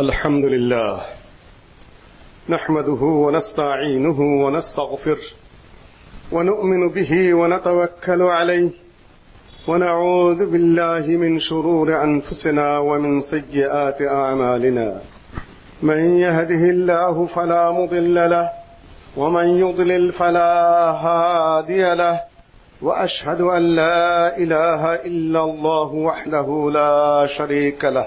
الحمد لله نحمده ونستعينه ونستغفر ونؤمن به ونتوكل عليه ونعوذ بالله من شرور أنفسنا ومن سيئات أعمالنا من يهده الله فلا مضل له ومن يضلل فلا هادي له وأشهد أن لا إله إلا الله وحده لا شريك له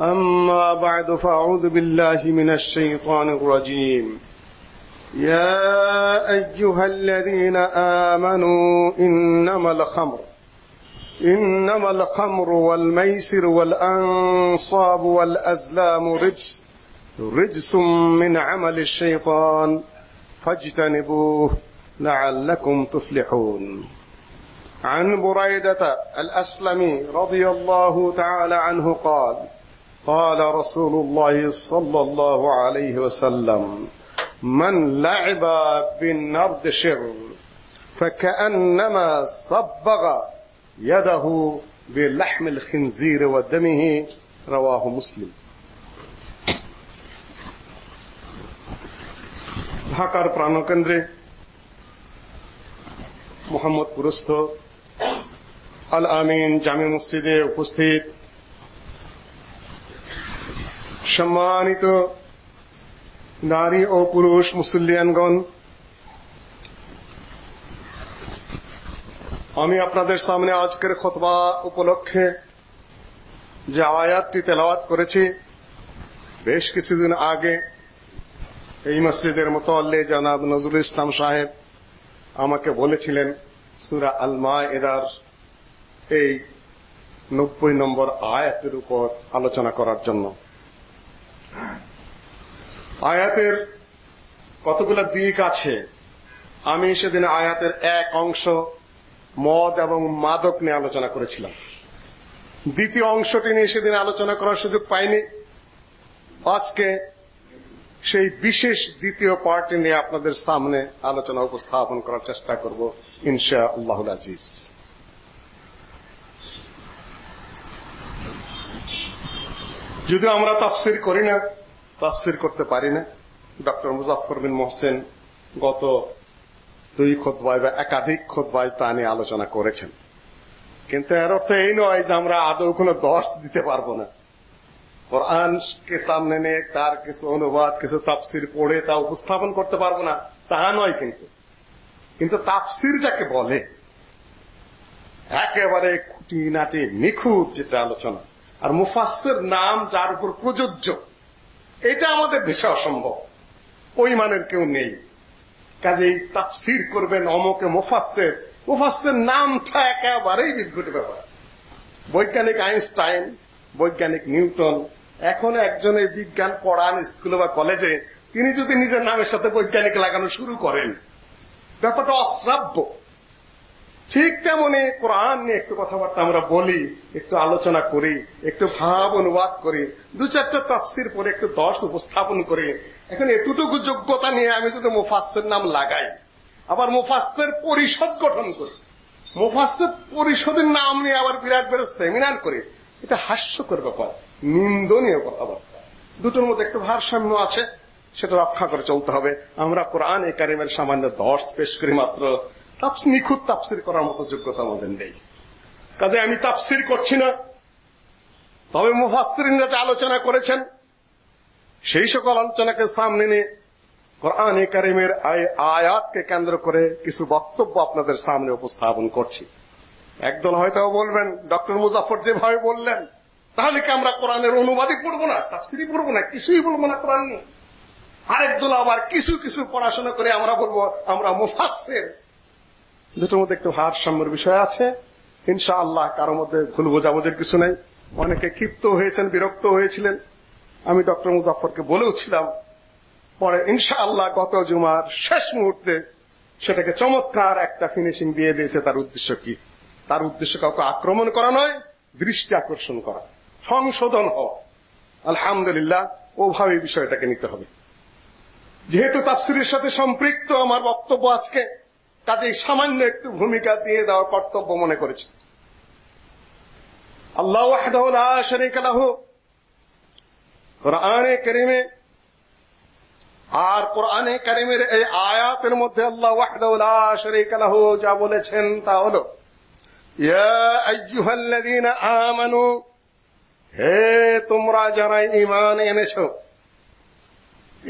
أما بعد فأعوذ بالله من الشيطان الرجيم. يا أيها الذين آمنوا إنما الخمر إنما الخمر والميسر والأنصاب والأزلام رجس رجس من عمل الشيطان. فاجتنبوه لعلكم تفلحون. عن بريدة الأسلمي رضي الله تعالى عنه قال قال رسول الله صلى الله عليه وسلم من لعب بالنرد شر فكأنما صبغ يده بلحم الخنزير ودمه رواه مسلم ঢাকার প্রাণকেন্দ্রে মোহাম্মদপুরস্থ আল আমিন জামে মসজিদে উপস্থিত সম্মানিত নারী ও পুরুষ মুসল্লিয়ানগণ, আমি আপনাদের সামনে আজকের খতবা উপলক্ষে যে আয়াতটি তেলাওয়াত করেছি, বেশ কিছুদিন আগে এই মসজিদের মতো মোতাল্লে জানাব নজরুল ইসলাম সাহেব আমাকে বলেছিলেন, সুরা আলমা এদার এই নব্বই নম্বর আয়াতের উপর আলোচনা করার জন্য। আয়াতের কতগুলো দিক আছে? আমি সেদিন আয়াতের এক অংশ মদ এবং মাদক নিয়ে আলোচনা করেছিলাম। দ্বিতীয় অংশটি নিয়ে সেদিন আলোচনা করার সুযোগ পাইনি। আজকে সেই বিশেষ দ্বিতীয় পার্টি নিয়ে আপনাদের সামনে আলোচনা উপস্থাপন করার চেষ্টা করব ইনশা আল্লাহ আজিজ। যদিও আমরা তাফসির করি না, তাফসির করতে পারি না। ডক্টর মুজাফর বিন মোহসেন গত দুই খোদবায় বা একাধিক খোদবায় তা নিয়ে আলোচনা করেছেন। কিন্তু এর অর্থ এই নয় যে আমরা আদৌ কোনো দর্শ দিতে পারব না। কোরআনকে সামনে নিয়ে তার কিছু অনুবাদ, কিছু তাফসির পড়ে তা উপস্থাপন করতে পারব না, তা নয় কিন্তু। কিন্তু তাফসির যাকে বলে, একেবারে খুঁটিনাটি নিখুঁত যেটা আলোচনা। আর মুফাসের নাম যার উপর প্রযোজ্য, এটা আমাদের দেশে অসম্ভব। ওই মানের কেউ নেই। কাজেই তাফসির করবেন অমকে মুফাসের মুফাসের নামটা একেবারেই বিদ্যুৎ ব্যাপার। বৈজ্ঞানিক আইনস্টাইন, বৈজ্ঞানিক নিউটন, এখন একজনে বিজ্ঞান পড়ান স্কুলে বা কলেজে, তিনি যদি নিজের নামের সাথে বৈজ্ঞানিক লাগানো শুরু করেন, ব্যাপারটা অশ্রাব্য। ঠিক তেমনি কোরআন নিয়ে একটু কথাবার্তা আমরা বলি, একটু আলোচনা করি, একটু ভাব অনুবাদ করি, দু চারটা তফসির পরে একটু দর্শ উপস্থাপন করি। এখন এতটুকু যোগ্যতা নিয়ে আমি যদি মুফাসের নাম লাগাই। আবার মুফাসের পরিষদ গঠন করি। মুফাসের পরিষদের নাম নিয়ে আবার বিরাট বিরাট সেমিনার করি। এটা হাস্যকর ব্যাপার, নিন্দনীয় কথাবার্তা। দুটোর মধ্যে একটু ভারসাম্য আছে, সেটা রক্ষা করে চলতে হবে। আমরা কোরআন এ কারিমের সামান্য দর্শ পেশ করি মাত্র। তাপসির নিখুঁত তাপসির করার মতো যোগ্যতা আমাদের নেই। কাজে আমি তাপসির করছি না। তবে মুফাসসিরিনরা যে আলোচনা করেছেন, সেই সকল আলোচনাকে সামনে নিয়ে কোরআন কারিমের আয়াতকে কেন্দ্র করে কিছু বক্তব্য আপনাদের সামনে উপস্থাপন করছি। একদল হয়তো বলবেন, ডক্টর মুজাফর যেভাবে বললেন, তাহলে কি আমরা কোরআনের অনুবাদই পড়ব না, তাফসিরই পড়ব না, কিছুই বলব না কোরআন নিয়ে? আরেক দল আবার কিছু কিছু পড়াশোনা করে আমরা বলব, আমরা মুফাসসির দুটোর মধ্যে একটু ভারসাম্যের বিষয় আছে। ইনশা আল্লাহ কারোর মধ্যে ভুল বোঝাবুঝির কিছু নেই। অনেকে ক্ষিপ্ত হয়েছেন, বিরক্ত হয়েছিলেন। আমি ডক্টর মুজাফরকে বলেওছিলাম পরে ইনশাআল্লাহ গত জুমার শেষ মুহূর্তে সেটাকে চমৎকার একটা ফিনিশিং দিয়ে দিয়েছে। তার উদ্দেশ্য কি? তার উদ্দেশ্য কাউকে আক্রমণ করা নয়, দৃষ্টি আকর্ষণ করা। সংশোধন হওয়া। আলহামদুলিল্লাহ, ওভাবে বিষয়টাকে নিতে হবে। যেহেতু তাফসিরের সাথে সম্পৃক্ত আমার বক্তব্য আজকে কাজেই সামান্য একটু ভূমিকা দিয়ে দেওয়ার কর্তব্য মনে করেছে। আল্লাহ ওয়াহদাহু কোরআনে কারীমে আর কোরআনে কারীমের এই আয়াতের মধ্যে আল্লাহ ওয়াহদাহু শারীকা লাহু যা বলেছেন তা হলো আমানু, হে তোমরা যারা ইমান এনেছো,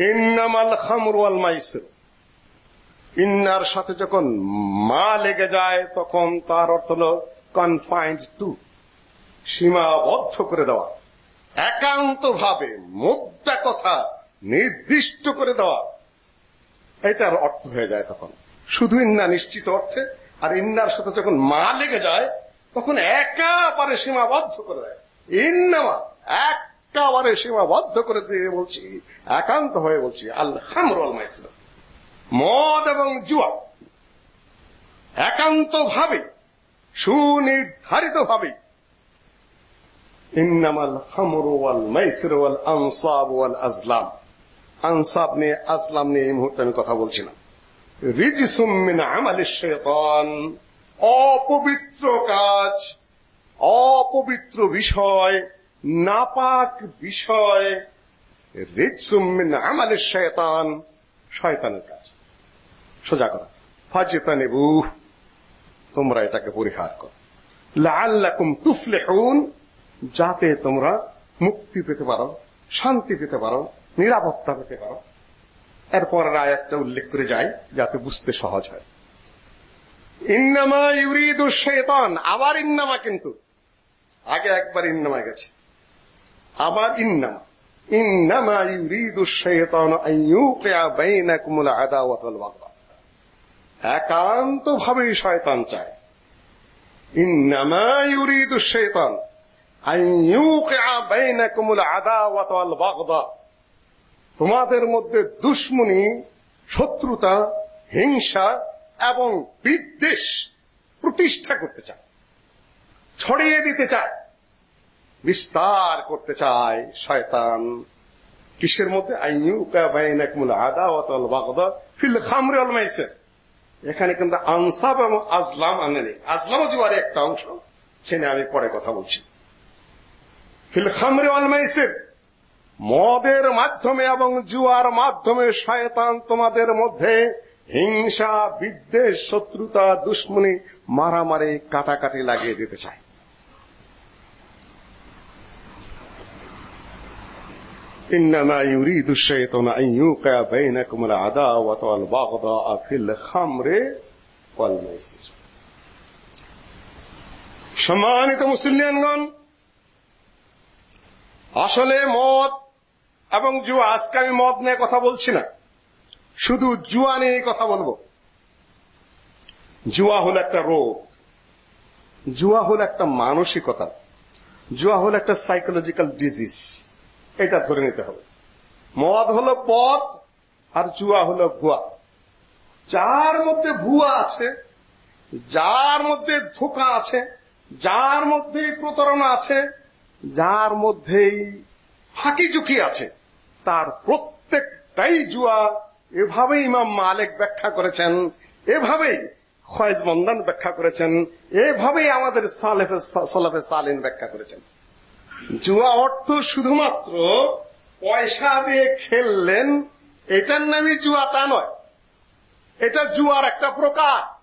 ইন্নামাল ওয়াল মাইসির। ইন্নার সাথে যখন মা লেগে যায়, তখন তার অর্থ হল কনফাইন্ড টু সীমাবদ্ধ করে দেওয়া একান্ত ভাবে মুদ্রা কথা নির্দিষ্ট করে দেওয়া, এটার অর্থ হয়ে যায় তখন। শুধু ইন্না নিশ্চিত অর্থে, আর ইন্নার সাথে যখন মা লেগে যায়, তখন একাবারে সীমাবদ্ধ করে দেয়। ইন্নামা একাবারে সীমাবদ্ধ করে দিয়ে বলছি, একান্ত হয়ে বলছি আল্লাহ মাইসির মদ এবং জুয়া একান্তভাবে, সুনির্ধারিতভাবে সুনির্ধারিত ভাবে ইন্নামাল খামরু ওয়াল মাইসির ওয়াল আনসাব ওয়াল আজলাম। আনসাব নিয়ে আসলাম নিয়ে এই মুহূর্তে আমি কথা বলছি না রিজসুম মিন আমালিশ শাইতান অপবিত্র কাজ, অপবিত্র বিষয়, নাপাক বিষয়। রিজসুম মিন আমালিশ শাইতান শয়তানের কাজ। সোজা কথা। ফাজিতানিবু তোমরা এটাকে পরিহার করো। লাআল্লাকুম তুফলিহুন, যাতে তোমরা মুক্তি পেতে পারো, শান্তি পেতে পারো, নিরাপত্তা পেতে পারো। এরপর এরপরের আয়াতটা উল্লেখ করে যায়, যাতে বুঝতে সহজ হয়। ইন্নামা ইউরিদু শয়তান আবার ইন্নামা কিন্তু। আগে একবার ইন্নামা গেছে। আবার ইন্নামা। ইন্নামা ইউরিদু শয়তান আন ইউকিয়া বাইনাকুমুল আদাওয়াত ওয়াল বাগদা। একান্ত ভাবে শয়তান চায়। ইন্নামা ইউরিদু শয়তান আন ইউকিয়া বাইনাকুমুল আদাওয়াত ওয়াল বাগদা। তোমাদের মধ্যে দুশ্মনী, শত্রুতা, হিংসা এবং বিদ্বেষ প্রতিষ্ঠা করতে চায়, ছড়িয়ে দিতে চায়, বিস্তার করতে চায় শয়তান। কিসের মধ্যে? আইয়ুকা বাইনাকুমুল আদাওয়াত ওয়াল বাগদা ফিল খামরি ওয়াল মাইসির। এখানে কিন্তু আনসাব এবং আজলাম আনেনি আজলামও জুয়ারে একটা অংশ সে নিয়ে আমি পরে কথা বলছি। ফিল খামরি মদের মাধ্যমে এবং জুয়ার মাধ্যমে শয়তান তোমাদের মধ্যে হিংসা, বিদ্বেষ, শত্রুতা, দুশ্মনী, মারামারি, কাটাকাটি লাগিয়ে দিতে চায়। إنما يريد الشيطان أن يوقع بينكم العداوة والبغضاء في الخمر والميسر সম্মানিত মুসলিয়ানগণ আসলে মদ এবং জুয়া আজকে আমি মদ নিয়ে কথা বলছি না শুধু জুয়া নিয়ে কথা বলবো জুয়া হলো একটা রোগ জুয়া হলো একটা মানসিকতা জুয়া হলো একটা সাইকোলজিক্যাল ডিজিজ এটা ধরে নিতে হবে। মদ হলো পদ আর জুয়া হলো ভুয়া। যার মধ্যে ভুয়া আছে, যার মধ্যে ধোকা আছে, যার মধ্যে প্রতারণা আছে, যার মধ্যেই ফাঁকি ঝুঁকি আছে, তার প্রত্যেকটাই জুয়া। এভাবেই ইমাম মালিক ব্যাখ্যা করেছেন, এভাবেই খয়েজ মন্দান ব্যাখ্যা করেছেন, এভাবেই আমাদের সালেফে সালাফে সালিন ব্যাখ্যা করেছেন। জুয়া অর্থ শুধুমাত্র পয়সা দিয়ে খেললেন, এটার নামই জুয়া, তা নয়। এটা জুয়ার একটা প্রকার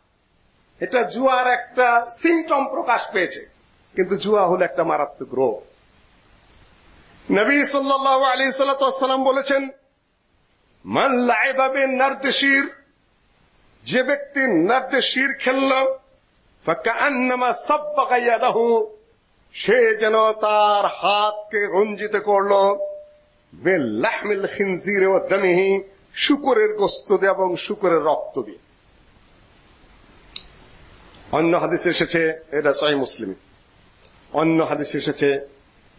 এটা জুয়ার একটা সিমটম প্রকাশ পেয়েছে। কিন্তু জুয়া হলো একটা মারাত্মক রোগ। নবী সাল্লাল্লাহু আলাইহি সাল্লাম বলেছেন, মান লাইবা নারদেশির যে ব্যক্তি নারদেশির খেলল ফাকান্নামা সাব্বাকা ইয়াদাহু সে যেন তার হাতকে রঞ্জিত করল। বেলাহমিল খিনজির ও দামিহি, শুকরের গোস্ত দিয়ে এবং শুকরের রক্ত দিয়ে। অন্য হাদিসে এসেছে, এটা সহি মুসলিম। অন্য হাদিসে এসেছে,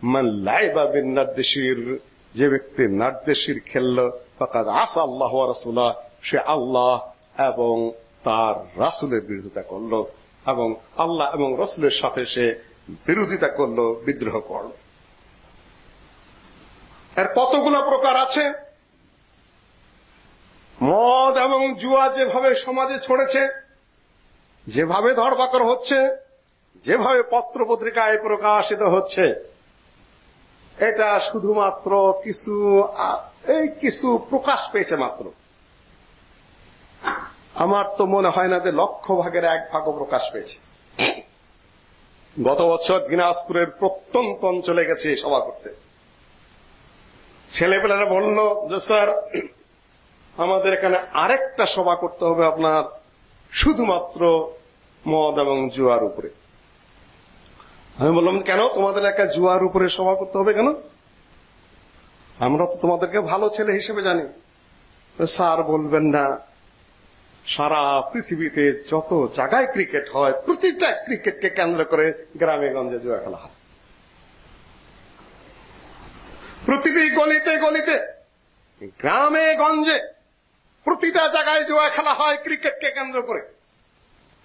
মান লাইবা বিন যে ব্যক্তি নারদেশির খেলল, ফাকাদ আসা আল্লাহ রাসূলা সে আল্লাহ এবং তার রাসূলের বিরোধিতা করল এবং আল্লাহ এবং রাসূলের সাথে সে বিরোধিতা করল বিদ্রোহ করল এর কতগুলো প্রকার আছে? মদ এবং জুয়া যেভাবে সমাজে ছড়েছে, যেভাবে ধরপাকড় হচ্ছে, যেভাবে পত্র পত্রিকায় প্রকাশিত হচ্ছে, এটা শুধুমাত্র কিছু, এই কিছু প্রকাশ পেয়েছে মাত্র। আমার তো মনে হয় না যে লক্ষ ভাগের এক ভাগও প্রকাশ পেয়েছে। গত বছর দিনাজপুরের প্রত্যন্ত অঞ্চলে গেছে সভা করতে। ছেলেপেলেরা বলল যে, স্যার, আমাদের এখানে আরেকটা সভা করতে হবে আপনার শুধুমাত্র মদ এবং জুয়ার উপরে। আমি বললাম, কেন? তোমাদের একটা জুয়ার উপরে সভা করতে হবে কেন? আমরা তো তোমাদেরকে ভালো ছেলে হিসেবে জানি। স্যার, বলবেন না। সারা পৃথিবীতে যত জায়গায় ক্রিকেট হয়, প্রতিটা ক্রিকেটকে কেন্দ্র করে গ্রামে গঞ্জে জুয়া খেলা হয়। প্রতিটি গলিতে গলিতে, গ্রামে গঞ্জে প্রতিটা জায়গায় জুয়া খেলা হয় ক্রিকেটকে কেন্দ্র করে।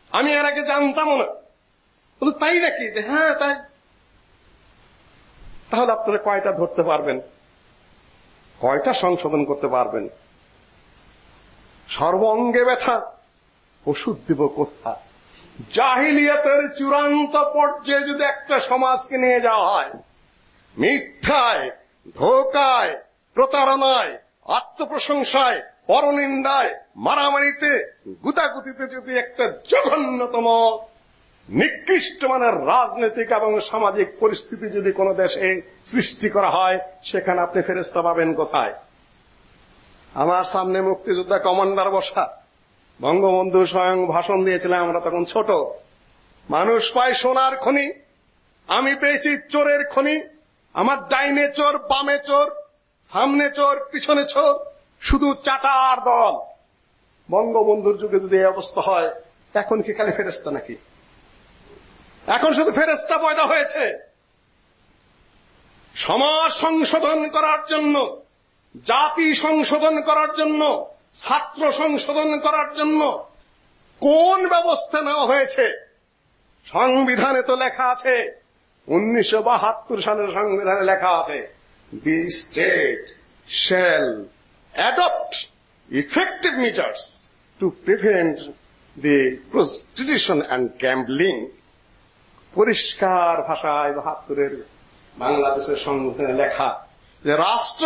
আমি এর আগে জানতামও না। বলে তাই নাকি? যে হ্যাঁ তাই। তাহলে আপনারা কয়টা ধরতে পারবেন? কয়টা সংশোধন করতে পারবেন? সর্বঙ্গে ব্যথা, ওষুধ দিব কোথা জাহিলিয়াতের চূড়ান্ত পর্যায়ে যদি একটা সমাজকে নিয়ে যাওয়া হয়, মিথ্যায়, ধোকায়, প্রতারণায়, আত্মপ্রশংসায়, পরনিন্দায়, মারামারিতে গুতাগুতিতে যদি একটা জঘন্যতম, নিকৃষ্ট মানের রাজনৈতিক এবং সামাজিক পরিস্থিতি যদি কোনো দেশে সৃষ্টি করা হয়, সেখানে আপনি ফেরেস্তা পাবেন কোথায়? আমার সামনে মুক্তিযোদ্ধা কমান্ডার বসা। বঙ্গবন্ধু স্বয়ং ভাষণ দিয়েছিলেন, আমরা তখন ছোট। মানুষ পায় সোনার খনি, আমি পেয়েছি চোরের খনি, আমার ডাইনে চোর, বামে চোর, সামনে চোর, পিছনে চোর, শুধু চাটার দল। বঙ্গবন্ধুর যুগে যদি এই অবস্থা হয়, এখন কি খালি ফেরেস্তা নাকি? এখন শুধু ফেরেস্তা পয়দা হয়েছে। সমাজ সংশোধন করার জন্য জাতি সংশোধন করার জন্য, ছাত্র সংশোধন করার জন্য কোন ব্যবস্থা নেওয়া হয়েছে? সংবিধানে তো লেখা আছে, উনিশশো বাহাত্তর সালের সংবিধানে লেখা আছে the state shall adopt effective measures to prevent the prostitution and gambling পরিষ্কার ভাষায় বাহাত্তরের বাংলাদেশের সংবিধানে লেখা যে রাষ্ট্র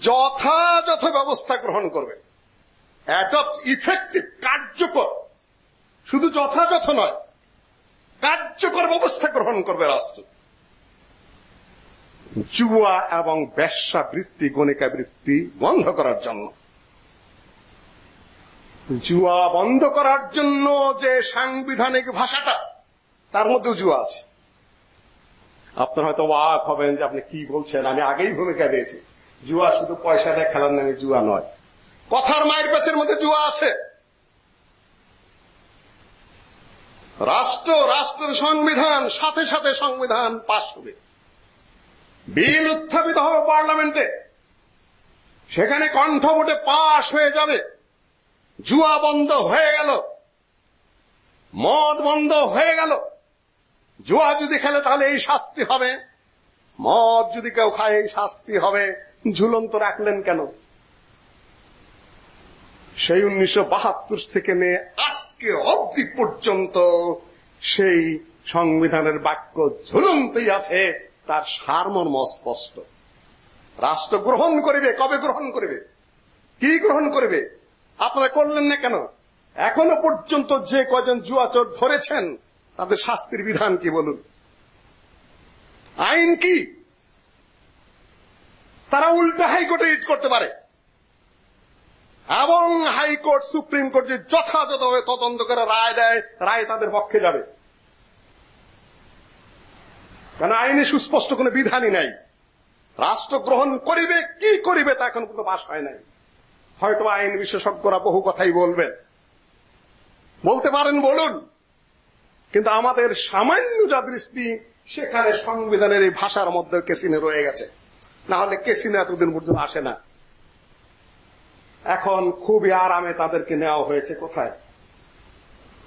যথাযথ ব্যবস্থা গ্রহণ করবে। অ্যাডপ্ট ইফেক্টিভ কার্যকর। শুধু যথাযথ নয়, কার্যকর ব্যবস্থা গ্রহণ করবে রাষ্ট্র। জুয়া এবং ব্যবসা বৃত্তি গণিকা বৃত্তি বন্ধ করার জন্য। জুয়া বন্ধ করার জন্য যে সাংবিধানিক ভাষাটা, তার মধ্যেও জুয়া আছে। আপনার হয়তো ওয়াক হবেন যে আপনি কি বলছেন, আমি আগেই ভূমিকা দিয়েছি। জুয়া শুধু পয়সা দিয়ে খেলার নামে জুয়া নয়। কথার মায়ের পেছের মধ্যে জুয়া আছে। রাষ্ট্র, রাষ্ট্রের সংবিধান, সাথে সাথে সংবিধান পাশ হবে। বিল উত্থাপিত হবে পার্লামেন্টে। সেখানে কণ্ঠ ভোটে পাশ হয়ে যাবে। জুয়া বন্ধ হয়ে গেল। মদ বন্ধ হয়ে গেল। জুয়া যদি খেলে তাহলে এই শাস্তি হবে। মদ যদি কেউ খায়, এই শাস্তি হবে। ঝুলন্ত রাখলেন কেন? সেই উনিশশো বাহাত্তর থেকে নিয়ে আজকে অবধি পর্যন্ত সেই সংবিধানের বাক্য ঝুলন্তই আছে, তার সারমর্ম স্পষ্ট রাষ্ট্র গ্রহণ করিবে, কবে গ্রহণ করিবে? কি গ্রহণ করিবে? আপনারা করলেন না কেন? এখনও পর্যন্ত যে কজন জুয়াচোর ধরেছেন, তাদের শাস্তির বিধান কি বলুন? আইন কি? তারা উল্টা হাইকোর্টে রিট করতে পারে। এবং হাইকোর্ট সুপ্রিম কোর্ট যে যথাযথভাবে তদন্ত করে রায় দেয়, রায় তাদের পক্ষে যাবে। কারণ আইনে সুস্পষ্ট কোনো বিধানই নাই। রাষ্ট্র গ্রহণ করিবে, কি করিবে তা এখন কোনো বাস হয় নাই। হয়তো আইন বিশেষজ্ঞরা বহু কথাই বলবেন। বলতে পারেন, বলুন। কিন্তু আমাদের সামান্য যা দৃষ্টি, সেখানে সংবিধানের এই ভাষার মধ্যে কেসিনে রয়ে গেছে। না হলে কেসিনে এতদিন পর্যন্ত, আসে না। এখন খুবই আরামে তাদেরকে নেওয়া হয়েছে, কোথায়?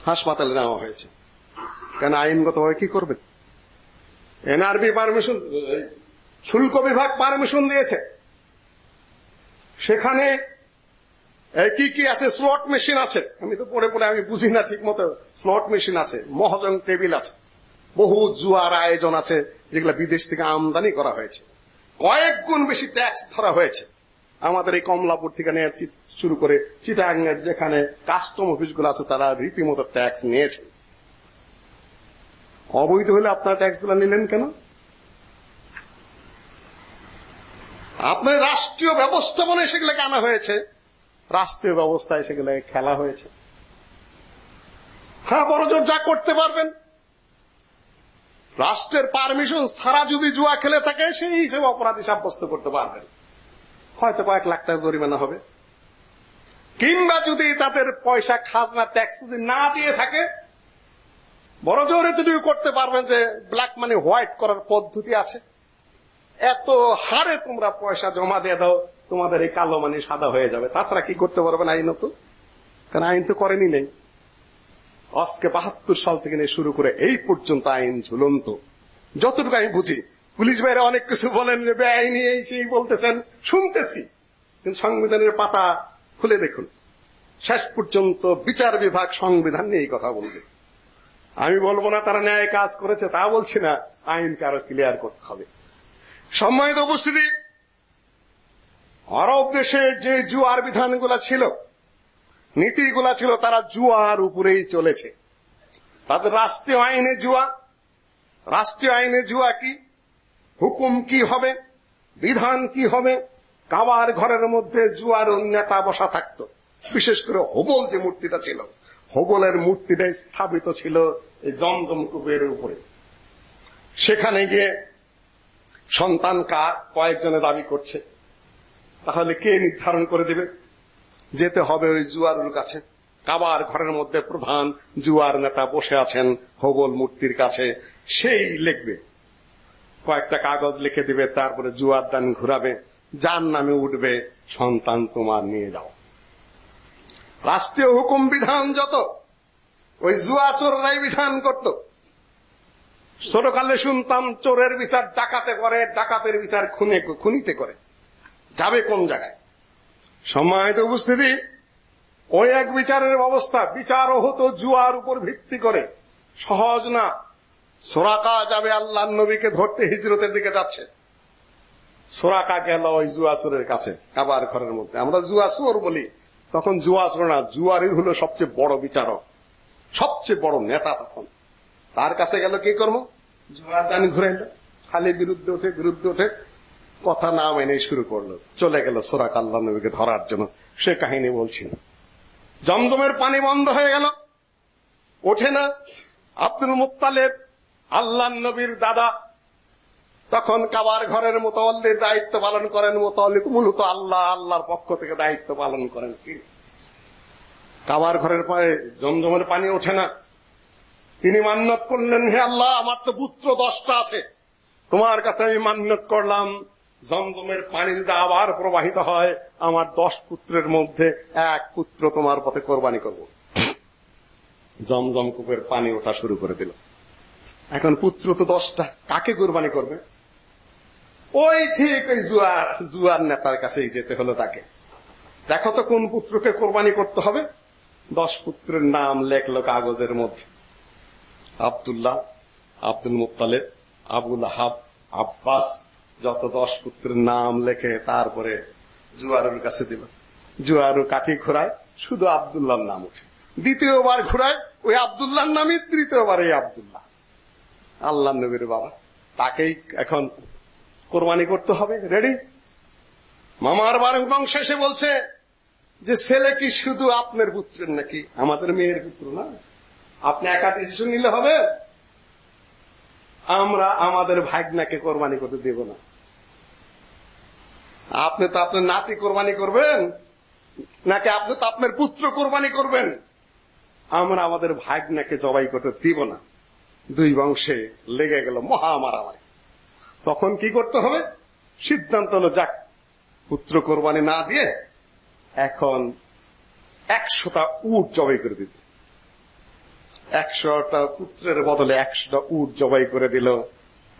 হাসপাতালে নেওয়া হয়েছে। কেন আইনগতভাবে কি করবে? এনআরবি পারমিশন, শুল্ক বিভাগ পারমিশন দিয়েছে। সেখানে কি কি আছে? স্লট মেশিন আছে। আমি তো পড়ে পড়ে আমি বুঝি না ঠিক মতো স্লট মেশিন আছে, মহাজন টেবিল আছে। বহু জুয়ার আয়োজন আছে, যেগুলো বিদেশ থেকে আমদানি করা হয়েছে। কয়েক গুণ বেশি ট্যাক্স ধরা হয়েছে। আমাদের এই কমলাপুর থেকে শুরু করে চিটাঙ্গের যেখানে কাস্টম অফিসগুলো আছে, তারা রীতিমতো ট্যাক্স নিয়েছে। অবৈধ হলে আপনার ট্যাক্সগুলো নিলেন কেন? আপনার রাষ্ট্রীয় ব্যবস্থাপনায় সেগুলোকে আনা হয়েছে। রাষ্ট্রীয় ব্যবস্থায় সেগুলোকে খেলা হয়েছে। হ্যাঁ বড়জোর যা করতে পারবেন। রাষ্ট্রের পারমিশন ছাড়া যদি জুয়া খেলে থাকে, সেই হিসেবে অপরাধী সাব্যস্ত করতে পারবেন হয়তো কয়েক লাখ টাকা জরিমানা হবে। কিংবা যদি তাদের পয়সা, খাজনা ট্যাক্স যদি না দিয়ে থাকে, বড় জোর এতটুকু করতে পারবেন যে ব্ল্যাক মানি হোয়াইট করার পদ্ধতি আছে। এত হারে তোমরা পয়সা জমা দিয়ে দাও, তোমাদের এই কালো মানি সাদা হয়ে যাবে। তাছাড়া কি করতে পারবেন আইন তো কারণ আইন তো করেনি নেই। আজকে বাহাত্তর সাল থেকে নিয়ে শুরু করে এই পর্যন্ত আইন ঝুলন্ত। যতটুকু আমি বুঝি, পুলিশ ভাইরা অনেক কিছু বলেন যে বেআইনি এই সেই বলতেছেন। শুনতেছি। কিন্তু সংবিধানের পাতা খুলে দেখুন। শেষ পর্যন্ত বিচার বিভাগ সংবিধান নিয়ে এই কথা বলবে। আমি বলব না, তারা ন্যায় কাজ করেছে, তা বলছি না। আইনকে আরও ক্লিয়ার করতে হবে। সম্মানিত উপস্থিতি, আরব দেশে যে জুয়ার বিধানগুলো ছিল নীতিগুলা ছিল তারা জুয়ার উপরেই চলেছে। তাদের রাষ্ট্রীয় আইনে জুয়া। রাষ্ট্রীয় আইনে জুয়া কি? হুকুম কি হবে? বিধান কি হবে? কাবার ঘরের মধ্যে জুয়ার নেতা বসা থাকতো। বিশেষ করে হোবল যে মূর্তিটা ছিল, হোবলের মূর্তিটা স্থাপিত ছিল এই জমজম কূপের উপরে। সেখানে গিয়ে সন্তান কার কয়েকজনে দাবি করছে, তাহলে কে নির্ধারণ করে দেবে? যেতে হবে ওই জুয়ারুর কাছে। কাবার ঘরের মধ্যে প্রধান জুয়ার নেতা বসে আছেন হোগল মূর্তির কাছে। সেই লিখবে। কয়েকটা কাগজ লিখে দিবে, তারপরে জুয়ার দান ঘুরাবে। যার নামে উঠবে, সন্তান তোমার নিয়ে যাও। রাষ্ট্রীয় হুকুম বিধান যত, ওই জুয়া চোররাই বিধান করত। ছোটকালে শুনতাম, চোরের বিচার ডাকাতে করে, ডাকাতের বিচার খুনে খুনিতে করে। যাবে কোন জায়গায়? সম্মানিত উপস্থিতি, ওই এক বিচারের অবস্থা বিচারও হতো জুয়ার উপর ভিত্তি করে। সহজ না। সোরাকা যাবে আল্লাহ নবীকে ধরতে হিজরতের দিকে যাচ্ছে। সোরাকা গেল ওই জুয়াসুরের কাছে, কাবার ঘরের মধ্যে। আমরা জুয়াসুর বলি। তখন জুয়াসুর না জুয়ারই হলো সবচেয়ে বড় বিচারক, সবচেয়ে বড় নেতা তখন। তার কাছে গেল কি করব? জুয়ার দান ঘুরে খালি বিরুদ্ধে ওঠে বিরুদ্ধে ওঠে। কথা না মেনে শুরু করল। চলে গেল সোরাক আল্লাহ নবীকে ধরার জন্য। সে কাহিনী বলছিল জমজমের পানি বন্ধ হয়ে গেল। ওঠে না আব্দুল মুত্তালেব, আল্লাহ নবীর দাদা। তখন কাবার ঘরের মোতাল্লির দায়িত্ব পালন করেন। মোতাল্লি মূলত আল্লাহ, আল্লাহর পক্ষ থেকে দায়িত্ব পালন করেন কি কাবার ঘরের পায়ে জমজমের পানি ওঠে না। তিনি মান্যত করলেন, হে আল্লাহ, আমার তো পুত্র দশটা আছে। তোমার কাছে আমি মান্যত করলাম। জমজমের পানি যদি আবার প্রবাহিত হয়, আমার দশ পুত্রের মধ্যে এক পুত্র তোমার পথে কোরবানি করব। জমজম কূপের পানি ওঠা শুরু করে দিল। এখন পুত্র তো দশটা, কাকে কোরবানি করবে? ওই ঠিক ওই জুয়ার জুয়ার নেতার কাছেই যেতে হলো তাকে। দেখো তো কোন পুত্রকে কোরবানি করতে হবে। দশ পুত্রের নাম লেখলো কাগজের মধ্যে। আবদুল্লাহ, আব্দুল মুতালেব আবুল হাব আব্বাস যত দশ পুত্রের নাম লেখে তারপরে জুয়ারুর কাছে দিল। জুয়ারু কাঠি ঘোরায় শুধু আবদুল্লাহর নাম উঠে দ্বিতীয়বার ঘোরায় ওই আবদুল্লাহর নামই তৃতীয়বার এই আবদুল্লাহ। আল্লাহ নবীর বাবা, তাকেই এখন কোরবানি করতে হবে। রেডি মামার বংশ এসে বলছে যে, ছেলে কি শুধু আপনার পুত্রের নাকি? আমাদের মেয়ের পুত্র না। আপনি একা ডিসিশন নিলে হবে। আমরা আমাদের ভাগনাকে কোরবানি করতে দেব না। আপনি তো আপনার নাতি কোরবানি করবেন? নাকি আপনি তো আপনার পুত্র কোরবানি করবেন? আমরা আমাদের ভাগনাকে জবাই করতে দিব না। দুই বংশে লেগে গেল মহা মারামারি। তখন কি করতে হবে? সিদ্ধান্ত হলো, যাক, পুত্র কোরবানি না দিয়ে এখন একশোটা উট জবাই করে দিত। একশোটা পুত্রের বদলে একশোটা উট জবাই করে দিল।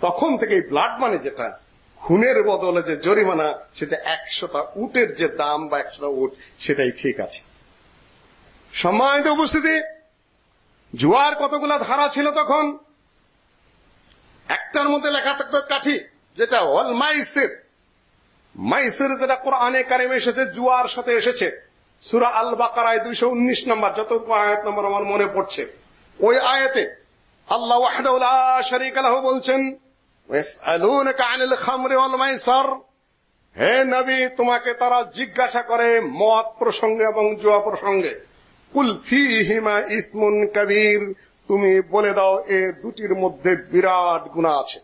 তখন থেকে ব্লাড মানে যেটা খুনের বদলে যে জরিমানা, সেটা একশোটা উটের যে দাম বা একশোটা উট, সেটাই ঠিক আছে। সম্মানিত উপস্থিতি, জুয়ার কতগুলা ধারা ছিল তখন? একটার মধ্যে লেখা থাকতো কাঠি, যেটা অল মাইসির। মাইসির যেটা কোরআনে কারিমে এসেছে, জুয়ার সাথে এসেছে। সুরা আল বাকারায় দুইশো উনিশ নম্বর, যতটুকু আয়াত নম্বর আমার মনে পড়ছে। ওই আয়াতে আল্লাহ শারীকা লাহু বলছেন হে নবী, তোমাকে তারা জিজ্ঞাসা করে মদ প্রসঙ্গে এবং জুয়া প্রসঙ্গে। কুল ফিহিমা ইসমুন কবির, তুমি বলে দাও, এ দুটির মধ্যে বিরাট গুনাহ আছে।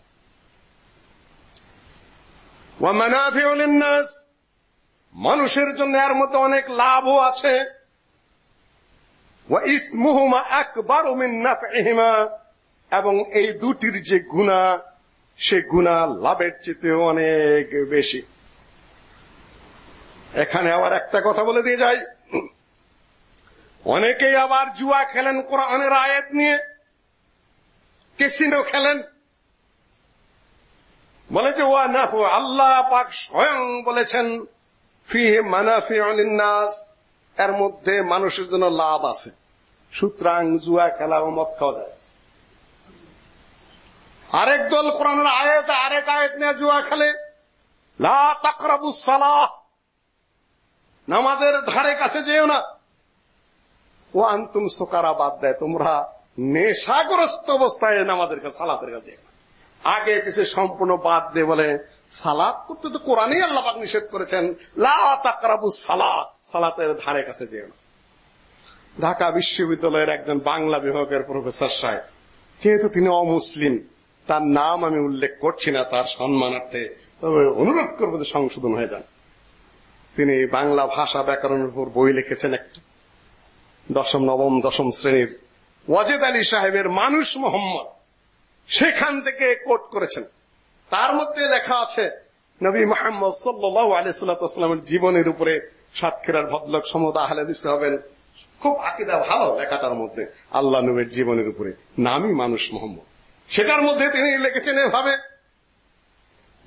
মানুষের জন্য এর মধ্যে অনেক লাভও আছে। ইসমুহুমা নাফইহিমা, এবং এই দুটির যে গুনাহ সে গুনাহ লাভের চেয়ে অনেক বেশি। এখানে আবার একটা কথা বলে দিয়ে যাই। অনেকেই আবার জুয়া খেলেন, কোরআনের আয়াত নিয়ে। কেসিনো খেলেন। বলে যে, ওয়া না আল্লাহ পাক স্বয়ং বলেছেন, ফি মানাফি নাস এর মধ্যে মানুষের জন্য লাভ আছে। সুতরাং জুয়া খেলা ও মদ খাওয়া যায়। আরেক দল কোরআনের আয়াত আরেক আয়াত নিয়ে জুয়া খেলে। লা নামাজের ধারে কাছে যেও না। ও আন্তুম সোকারা বাদ দেয়, তোমরা নেশাগ্রস্ত অবস্থায় নামাজের কাছে, সালাতের কাছে আগে পিছিয়ে সম্পূর্ণ বাদ দিয়ে বলে, সালাত করতে তো কোরআনই আল্লাহ পাক নিষেধ করেছেন। লা তাকরাবুস সালাত সালাতের ধারে কাছে যেও না। ঢাকা বিশ্ববিদ্যালয়ের একজন বাংলা বিভাগের প্রফেসর সাহেব, যেহেতু তিনি অমুসলিম তার নাম আমি উল্লেখ করছি না, তার সম্মানার্থে। তবে অনুরোধ করব যে সংশোধন হয়ে যান। তিনি বাংলা ভাষা ব্যাকরণের উপর বই লিখেছেন একটা। দশম, নবম, দশম শ্রেণির ওয়াজেদ আলী সাহেবের মানুষ মোহাম্মদ। সেখান থেকে কোট করেছেন। তার মধ্যে লেখা আছে, নবী মোহাম্মদ সাল্লাহ আলিয়াল্লামের জীবনের উপরে সাতক্ষীরার ভদ্রলোক সমতা আহলে দিতে হবেন। খুব আকিদা ভালো লেখাটার মধ্যে। আল্লাহ নবীর জীবনের উপরে। নামই মানুষ মোহাম্মদ। সেটার মধ্যে তিনি লিখেছেন এভাবে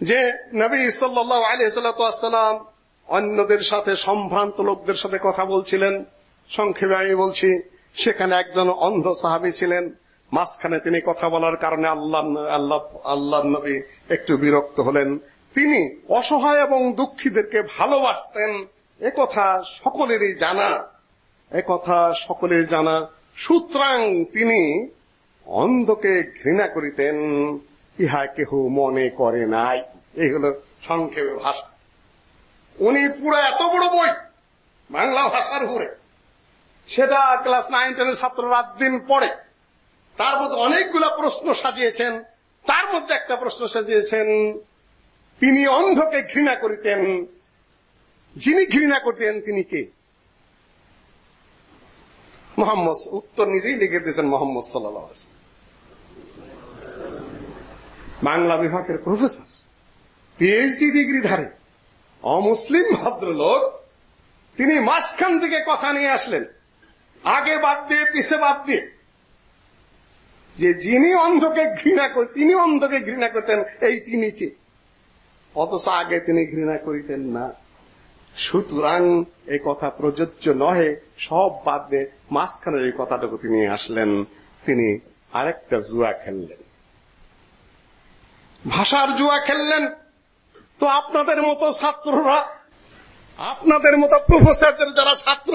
যে নবী সাল্লাহ আলিয়াল্লাম অন্যদের সাথে সম্ভ্রান্ত লোকদের সাথে কথা বলছিলেন। সংক্ষেপে আমি বলছি, সেখানে একজন অন্ধ সাহাবী ছিলেন। মাঝখানে তিনি কথা বলার কারণে আল্লাহ আল্লাহ আল্লাহ নবী একটু বিরক্ত হলেন। তিনি অসহায় এবং দুঃখীদেরকে ভালোবাসতেন। কথা সকলেরই জানা। কথা সকলের জানা। সুতরাং তিনি অন্ধকে ঘৃণা করিতেন ইহা কেহ মনে করে নাই। এই হলো সংক্ষেপে ভাষা। উনি পুরো এত বড় বই বাংলা ভাষার উপরে। সেটা ক্লাস নাইন, টেনের ছাত্র রাত দিন পড়ে। তার মধ্যে অনেকগুলা প্রশ্ন সাজিয়েছেন। তার মধ্যে একটা প্রশ্ন সাজিয়েছেন, তিনি অন্ধকে ঘৃণা করিতেন। যিনি ঘৃণা করতেন, তিনি কে? মোহাম্মদ, উত্তর নিজেই লিখে দিয়েছেন মোহাম্মদ সাল্লাহ বাংলা বিভাগের প্রফেসর পিএইচডি ডিগ্রিধারী, অমুসলিম ভদ্রলোক, তিনি মাঝখান থেকে কথা নিয়ে আসলেন। আগে বাদ দিয়ে, পিছে বাদ দিয়ে। যে যিনি অন্ধকে ঘৃণা করেন তিনি অন্ধকে ঘৃণা করতেন, এই তিনি কে? অথচ আগে তিনি ঘৃণা করিতেন না। সুতরাং এই কথা প্রযোজ্য নহে, সব বাদ দিয়ে মাঝখানের এই কথাটুকু তিনি আসলেন। তিনি আরেকটা জুয়া খেললেন। ভাষার জুয়া খেললেন। তো আপনাদের মতো ছাত্ররা, আপনাদের মতো প্রফেসরদের যারা ছাত্র,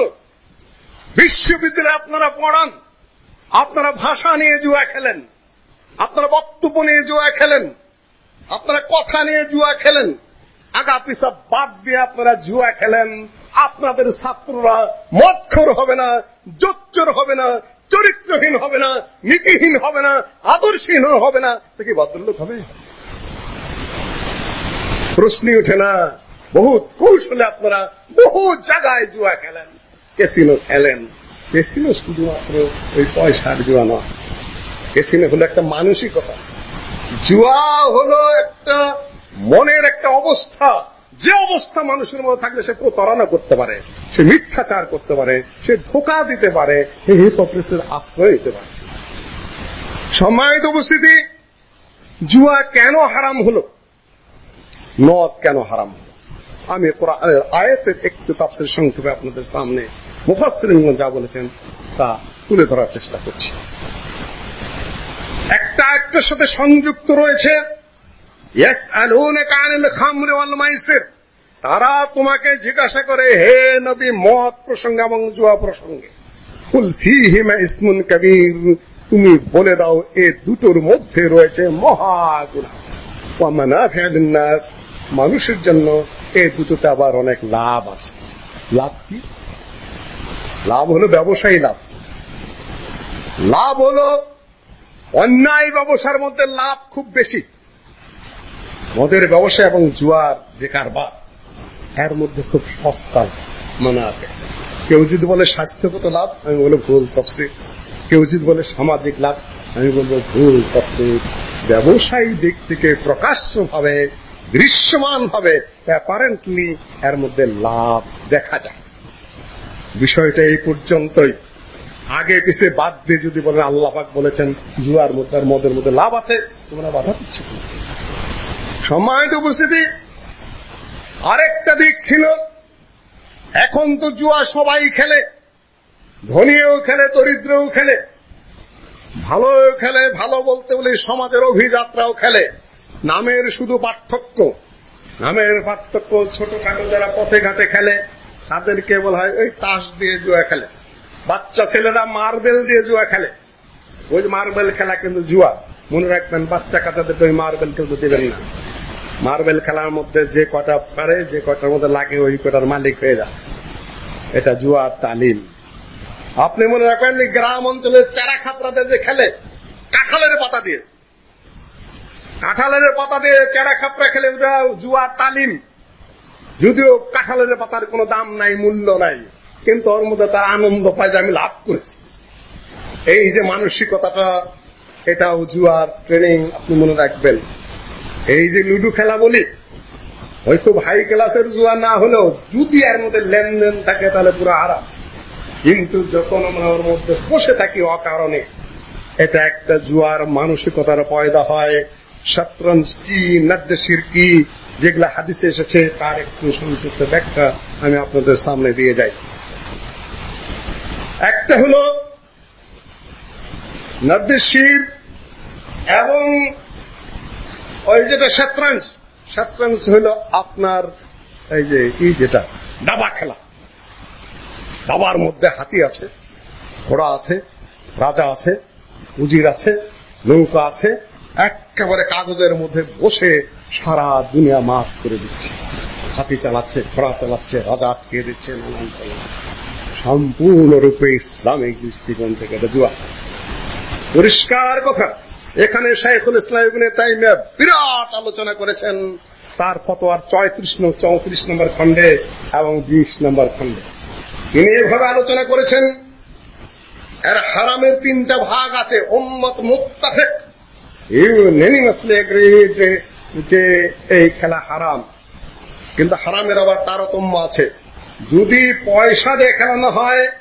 বিশ্ববিদ্যালয়ে আপনারা পড়ান, আপনারা ভাষা নিয়ে জুয়া খেলেন, আপনারা বক্তব্য নিয়ে জুয়া খেলেন, আপনারা কথা নিয়ে জুয়া খেলেন, আগা পিসা বাদ দিয়ে আপনারা জুয়া খেলেন। আপনাদের ছাত্ররা মদখর হবে না, জোচ্চর হবে না, চরিত্রহীন হবে না, নীতিহীন হবে না, আদর্শহীন হবে না। তো কি ভদ্রলোক হবে? প্রশ্নই ওঠে না। বহুত কৌশলে আপনারা বহু জায়গায় জুয়া খেলেন। কেসিনো খেলেন। কেসিনো শুধুমাত্র ওই পয়সার জুয়া নয়। কেসিনো হলো একটা মানসিকতা। জুয়া হলো একটা মনের একটা অবস্থা। যে অবস্থা মানুষের মধ্যে থাকলে সে প্রতারণা করতে পারে, সে মিথ্যাচার করতে পারে, সে ধোকা দিতে পারে হিপোক্রেসির আশ্রয় দিতে পারে। সম্মানিত উপস্থিতি, জুয়া কেন হারাম হলো? মদ কেন হারাম? আমি কোরআনের আয়াতের একটু তাফসির সংক্ষেপে আপনাদের সামনে মুফাসসিরিন যা বলেছেন তা তুলে ধরার চেষ্টা করছি। একটা একটার সাথে সংযুক্ত রয়েছে। তারা তোমাকে জিজ্ঞাসা করে, হে নবী মদ প্রসঙ্গে এবং জুয়া প্রসঙ্গে। তুমি বলে দাও, এ দুটোর মধ্যে রয়েছে মহা গুনাহ। ওয়া মানাফিউ লিন-নাস মানুষের জন্য এই দুটোতে আবার অনেক লাভ আছে। লাভ কি? লাভ হলো ব্যবসায়ী লাভ। লাভ হলো অন্যায় ব্যবসার মধ্যে লাভ খুব বেশি। মদের ব্যবসা এবং জুয়ার যে কারবার, এর মধ্যে খুব সস্তা মানে আছে কেউ যদি বলে স্বাস্থ্যগত লাভ, আমি বলব ভুল তফসিল। কেউ যদি বলে সামাজিক লাভ, আমি বলব ভুল তফসিল। ব্যবসায়ী দিক থেকে প্রকাশ্য ভাবে দৃশ্যমান ভাবে অ্যাপারেন্টলি এর মধ্যে লাভ দেখা যায়। বিষয়টা এই পর্যন্তই। আগে পিছে বাদ দিয়ে যদি বলেন, আল্লাহ পাক বলেছেন, জুয়ার মধ্যে মদের মধ্যে লাভ আছে, তোমরা বাধা দিচ্ছ সম্মানিত উপস্থিতি, আরেকটা দিক ছিল, এখন তো জুয়া সবাই খেলে, ধনীও খেলে, দরিদ্রও খেলে। ভালোও খেলে, ভালো বলতে বলে সমাজের অভিযাত্রাও খেলে। নামের শুধু পার্থক্য। নামের পার্থক্য ছোটখাটো যারা পথে ঘাটে খেলে, তাদেরকে বলা হয় ওই তাস দিয়ে জুয়া খেলে। বাচ্চা ছেলেরা মার্বেল দিয়ে জুয়া খেলে। ওই মার্বেল খেলা কিন্তু জুয়া। মনে রাখবেন, বাচ্চা কাচ্চাদেরকে ওই মার্বেল কিন্তু দেবেন না। মার্বেল খেলার মধ্যে যে কটা পারে, যে কটার মধ্যে লাগে, ওই কটার মালিক হয়ে যায়। এটা জুয়ার তালিম। আপনি মনে রাখবেন গ্রাম অঞ্চলের চারা খাপড়াতে যে খেলে, কাঁঠালের পাতা দিয়ে। কাঁঠালের পাতা দিয়ে চারা খাপড়া খেলে জুয়ার তালিম। যদিও কাঁঠালের পাতার কোনো দাম নাই, মূল্য নাই, কিন্তু ওর মধ্যে তার আনন্দ পায় যে আমি লাভ করেছি। এই যে মানসিকতাটা, এটাও জুয়ার ট্রেনিং আপনি মনে রাখবেন। এই যে লুডু খেলা বলি, ওই খুব হাই ক্লাসের জুয়া না হলেও যদি এর মধ্যে লেনদেন থাকে তাহলে পুরো আরাম। কিন্তু যখন আমরা ওর মধ্যে বসে থাকি অকারণে, এটা একটা জুয়ার মানসিকতার পয়দা হয়। শতরঞ্জ কি, নদ্দশির কি, যেগুলা হাদিসে এসেছে, তার একটু সংক্ষিপ্ত ব্যাখ্যা আমি আপনাদের সামনে দিয়ে যাই। একটা হলো, নদ্দশির এবং ওই যেটা শতরঞ্জ শতরঞ্জ হলো আপনার, এই যে ই যেটা, দাবা খেলা। দাবার মধ্যে হাতি আছে, ঘোড়া আছে, রাজা আছে, উজির আছে, নৌকা আছে, একেবারে কাগজের মধ্যে বসে সারা দুনিয়া মাফ করে দিচ্ছে। হাতি চালাচ্ছে, ঘোড়া চালাচ্ছে, রাজা আটকে দিচ্ছে, নানান সম্পূর্ণরূপে ইসলামিক দৃষ্টিকোণ থেকে জুয়া পরিষ্কার কথা, এখানে শেখুল ইসলাম ইবনে তাইমিয়া বিরাট আলোচনা করেছেন। তার ফতোয়ার চৌত্রিশ চৌত্রিশ নম্বর খণ্ডে এবং বিশ নম্বর খণ্ডে। তিনি এভাবে আলোচনা করেছেন, এর হারামের তিনটা ভাগ আছে, উম্মত মুত্তাফিক ইউনানিমাসলি এগ্রিড যে এই খেলা হারাম। কিন্তু হারামের আবার তারতম্য আছে। যদি পয়সা দিয়ে খেলানো হয়,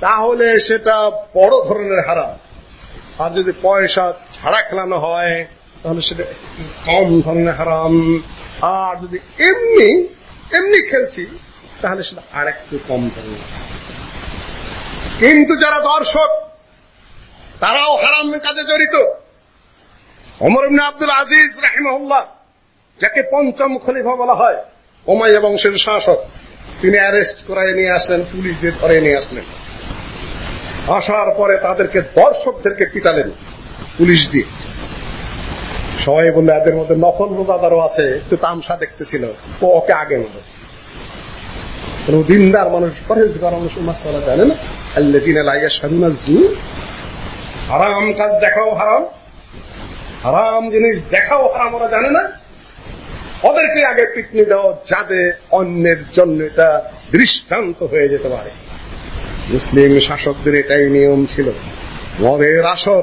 তাহলে সেটা বড় ধরনের হারাম। আর যদি পয়সা ছাড়া খেলানো হয়, তাহলে সেটা কম ধরনের হারাম। আর যদি এমনি এমনি খেলছি তাহলে সেটা আর একটু কম ধরনের কিন্তু যারা দর্শক, তারাও হারাম কাজে জড়িত। অমর ইবনে আব্দুল আজিজ রাহিমাহুল্লাহ, যাকে পঞ্চম খলিফা বলা হয় ওমাইয়া বংশের শাসক, তিনি অ্যারেস্ট করায় নিয়ে আসলেন, পুলিশ যে ধরে নিয়ে আসলেন। আসার পরে তাদেরকে দর্শকদেরকে পিটালেন পুলিশ দিয়ে। সবাই বললে, এদের মধ্যে নফল রোজাদারও আছে, একটু তামসা দেখতেছিল। ও ওকে আগে মনে কোন দিনদার মানুষ পরেজগার মানুষ মাসালা জানে না। আল্লাযিনা লা ইয়াশহাদুনা যুর হারাম কাজ দেখাও হারাম। হারাম জিনিস দেখাও হারাম, ওরা জানে না। ওদেরকে আগে পিটনি দাও, যাতে অন্যের জন্য এটা দৃষ্টান্ত হয়ে যেতে পারে। মুসলিম শাসকদের এটাই নিয়ম ছিল। মদের আসর,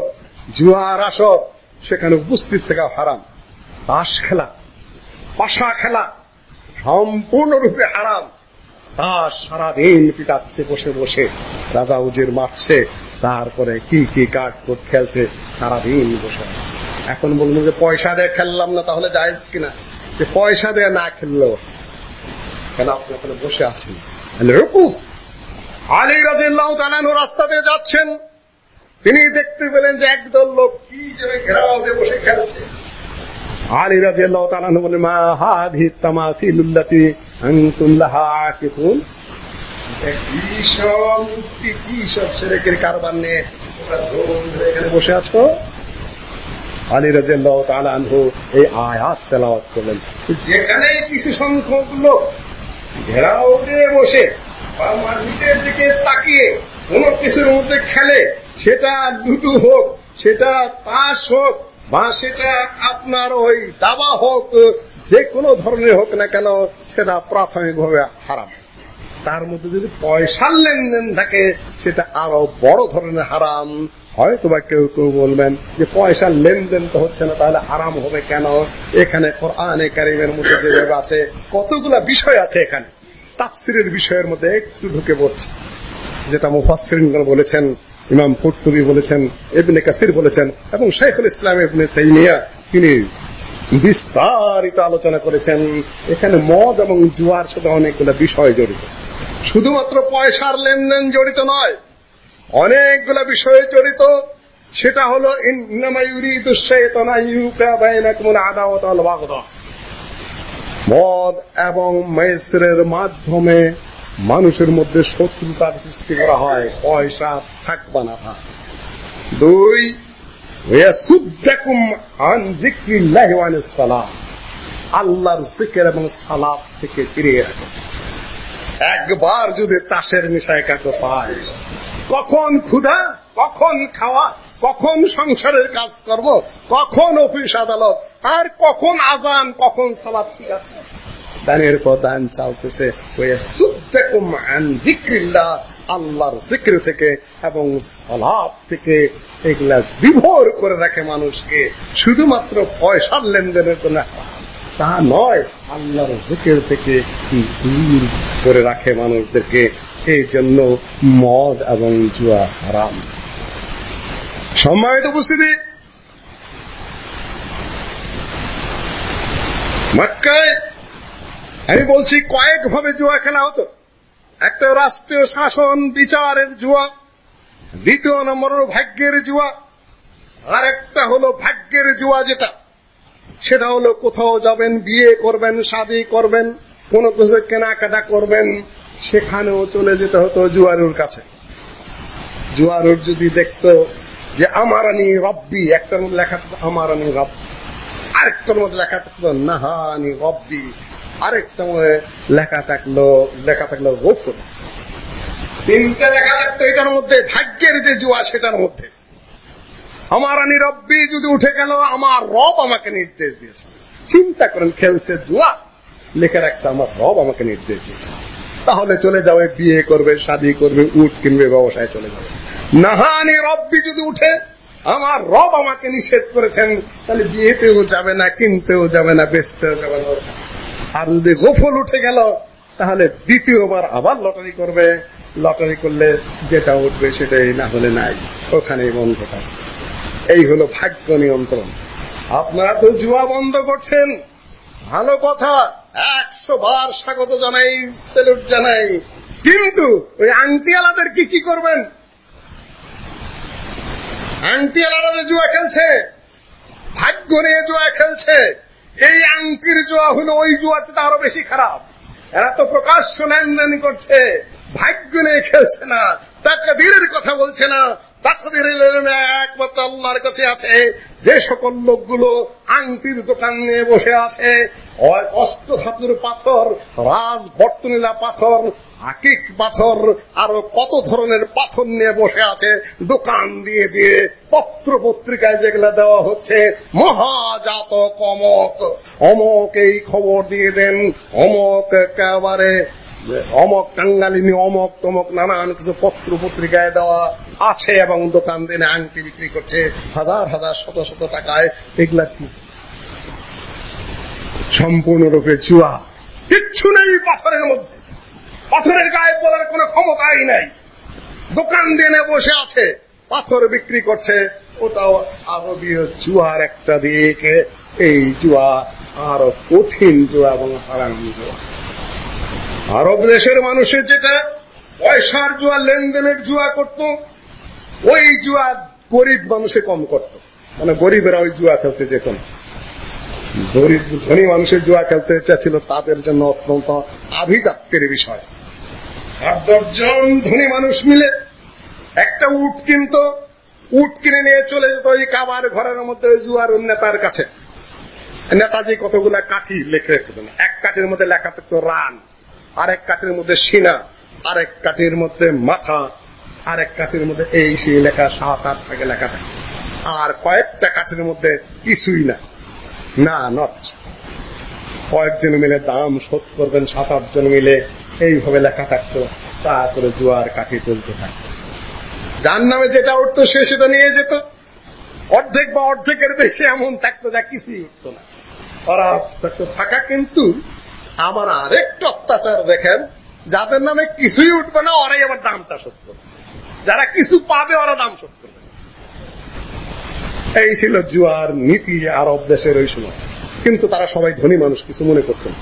জুয়ার আসর, সেখানে উপস্থিত থাকা হারাম। তাস খেলা, পাশা খেলা, সম্পূর্ণরূপে হারাম। তার সারাদিন পিটাচ্ছে, বসে বসে। রাজা উজির মারছে, তারপরে কি কি কাঠ কোট খেলছে, সারাদিন বসে এখন বলব যে পয়সা দিয়ে খেললাম না, তাহলে জায়েজ কিনা? যে পয়সা দিয়ে না খেললেও, কেন আপনি ওখানে বসে আছেন? রুকুফ, আলী রাজিল্লাহ তালানু রাস্তা দিয়ে যাচ্ছেন। তিনি দেখতে পেলেন যে একদল লোক কি যেন ঘেরাও দিয়ে বসে খেলছে। আলী রাজিয়াল্লাহ তাআলা বলে মা হাদি তামাসিলুল্লাতি আনতুম লাহা আকিফুন কি সব কি সব সেরেকের কারবার নিয়ে এখানে বসে আছো? আলী রাজিয়াল্লাহ তাআলা আনহু এই আয়াত তেলাওয়াত করলেন। যেখানেই কিছু সংখ্যক লোক ঘেরাও দিয়ে বসে বা নিচের দিকে তাকিয়ে কোন কিছুর মধ্যে খেলে সেটা লুডু হোক সেটা তাস হোক বা সেটা আপনার ওই দাবা হোক, যে কোনো ধরনের হোক না কেন, সেটা প্রাথমিকভাবে হারাম। তার মধ্যে যদি পয়সার লেনদেন থাকে, সেটা আরও বড় ধরনের হারাম। হয়তো বা কেউ কেউ বলবেন যে পয়সার লেনদেন তো হচ্ছে না, তাহলে হারাম হবে কেন? এখানে কোরআনে কারিমের মধ্যে যেভাবে আছে, কতগুলা বিষয় আছে এখানে। তাফসিরের বিষয়ের মধ্যে একটু ঢুকে পড়ছে। যেটা মুফাসসিরিনগণ বলেছেন ইমাম কুর্তুবী বলেছেন, ইবনে কাসির বলেছেন এবং শেখুল ইসলাম ইবনে তাইমিয়া তিনি বিস্তারিত আলোচনা করেছেন। এখানে মদ এবং জুয়ার সাথে অনেকগুলো বিষয় জড়িত। শুধুমাত্র পয়সার লেনদেন জড়িত নয়, অনেকগুলো বিষয়ে জড়িত। সেটা হলো মদ এবং মেসরের মাধ্যমে মানুষের মধ্যে শত্রুতার সৃষ্টি করা হয়, পয়সা থাকবা না থাক দুই আল্লাহর জিকির এবং সালাত থেকে ফিরিয়ে রাখে একবার যদি তাসের নেশায় কাকে পায়, কখন ক্ষুধা, কখন খাওয়া, কখন সংসারের কাজ করব কখন অফিস আদালত, আর কখন আজান কখন সালাত, ঠিক আছে? পর দান চালতেছে। আল্লাহর জিক্র থেকে এবং সালাত থেকে এগুলা বিভোর করে রাখে মানুষকে। শুধুমাত্র পয়সার লেনদেনের জন্য। তা নয়, আল্লাহর জিকির থেকে দূর করে রাখে মানুষদেরকে? এই জন্য মদ এবং জুয়া হারাম। সম্মানিত উপস্থিতি, মক্কায় আমি বলছি কয়েক ভাবে জুয়া খেলা হতো। একটা রাষ্ট্রীয় শাসন বিচারের জুয়া, দ্বিতীয় নম্বর হলো ভাগ্যের জুয়া, আর একটা হলো ভাগ্যের জুয়া যেটা। সেটা হলো কোথাও যাবেন, বিয়ে করবেন, শাদী করবেন, কোন কিছু কেনাকাটা করবেন, সেখানেও চলে যেতে হতো জুয়ারুর কাছে। জুয়ারুর যদি দেখত যে আমারানি রব্বি, একটার মধ্যে লেখা থাকতো, আমারানি রব আরেকটার মধ্যে লেখা থাকতো, নাহানি রব্বি। আরেকটা লেখা থাকল লেখা থাকল গফুর। তিনটা লেখা থাকতো এটার মধ্যে, ভাগ্যের যে জুয়া সেটার মধ্যে। আমার আনি রব্বি যদি উঠে গেল, আমার রব আমাকে নির্দেশ দিয়েছে। চিন্তা করেন, খেলছে জুয়া। লেখা রাখছে, আমার রব আমাকে নির্দেশ দিয়েছে। তাহলে চলে যাবে বিয়ে করবে, শাদী করবে উঠ কিনবে, ব্যবসায় চলে যাবে। নাহানি রব্বি যদি উঠে, আমার রব আমাকে নিষেধ করেছেন, তাহলে বিয়েতেও যাবে না, কিনতেও যাবে না, বেচতেও যাবে না। আর যদি গোফল উঠে গেল, তাহলে দ্বিতীয়বার আবার লটারি করবে। লটারি করলে যেটা উঠবে সেটাই না হলে নাই। ওখানেই বন্ধ থাকবে এই হলো ভাগ্য নিয়ন্ত্রণ। আপনারা তো জুয়া বন্ধ করছেন। ভালো কথা, একশো বার স্বাগত জানাই সেলুট জানাই। কিন্তু ওই আংটিওয়ালাদের কি কি করবেন? আংটিওয়ালারা জুয়া খেলছে, ভাগ্য নিয়ে জুয়া খেলছে। এই আংটির জোয়া হলো, ওই জোয়া চেয়ে আরও বেশি খারাপ। এরা তো প্রকাশ্য লেনদেন করছে, ভাগ্য নিয়ে খেলছে না, তাকদীরের কথা বলছে না। তাকদীরের একমাত্র আল্লাহর কাছে আছে, যে সকল লোকগুলো আংটির দোকান নিয়ে বসে আছে। অষ্ট ধাতুর পাথর রাজ বর্তনীলা পাথর আকিক পাথর আরও কত ধরনের পাথর নিয়ে বসে আছে? দোকান দিয়ে দিয়ে পত্র পত্রিকায় যেগুলো দেওয়া হচ্ছে, মহাজাত অমক। অমক এই খবর দিয়ে দেন, অমক একেবারে, অমক কাঙ্গালিনী অমক তমক, নানান কিছু পত্র পত্রিকায় দেওয়া আছে এবং দোকান দিনে আংটি বিক্রি করছে। হাজার হাজার, শত শত টাকায়। এগুলা কি? সম্পূর্ণরূপে জুয়া কিচ্ছু নেই পাথরের মধ্যে। পাথরের গায়ে বলার কোনো ক্ষমতাই নাই। দোকান দিয়ে বসে আছে, পাথর বিক্রি করছে। ওটাও আরবীয় জুয়ার একটা দিকে। এই জুয়া আরও কঠিন জুয়া এবং হারাম জুয়া। আরব দেশের মানুষের যেটা পয়সার জুয়া, লেনদেনের জুয়া করত, ওই জুয়া গরিব মানুষে কম করত। মানে গরিবেরা ওই জুয়া খেলতে যেত না। ধনী মানুষের জুয়া খেলতে চাচ্ছিল তাদের জন্য অত্যন্ত আভিজাত্যের বিষয়। আর দশজন ধনী মানুষ মিলে একটা উট কিনত, উট কিনে নিয়ে চলে যেত ওই কাবার ঘরের মধ্যে ওই জুয়ার নেতার কাছে। নেতাজি কতগুলা কাঠি লেখে রেখেছেন। এক কাঠির মধ্যে লেখা থাকতো রান, আরেক কাঠির মধ্যে সিনা, আরেক কাঠির মধ্যে মাথা, আরেক কাঠির মধ্যে এই সেই লেখা, সাত, আট থেকে লেখা থাকতো। আর কয়েকটা কাঠির মধ্যে কিছুই না। না নট কয়েকজন মিলে দাম শোধ করবেন, সাত, আটজন মিলে এইভাবে লেখা থাকতো, তারপরে জুয়ার কাঠি তুলতে থাকতো। যার নামে যেটা উঠতো, সে সেটা নিয়ে যেত। অর্ধেক বা অর্ধেকের বেশি এমন থাকতো যা কিছুই উঠতো না। ওরা থাকতো, ফাঁকা কিন্তু আমার আরেকটা অত্যাচার দেখেন, যাদের নামে কিছুই উঠবে না, ওরাই আবার দামটা করবে। যারা কিছু পাবে, ওরা দাম করবে। এই ছিল জুয়ার নীতি আরব দেশের ওই সময়। কিন্তু তারা সবাই ধনী মানুষ, কিছু মনে করতেন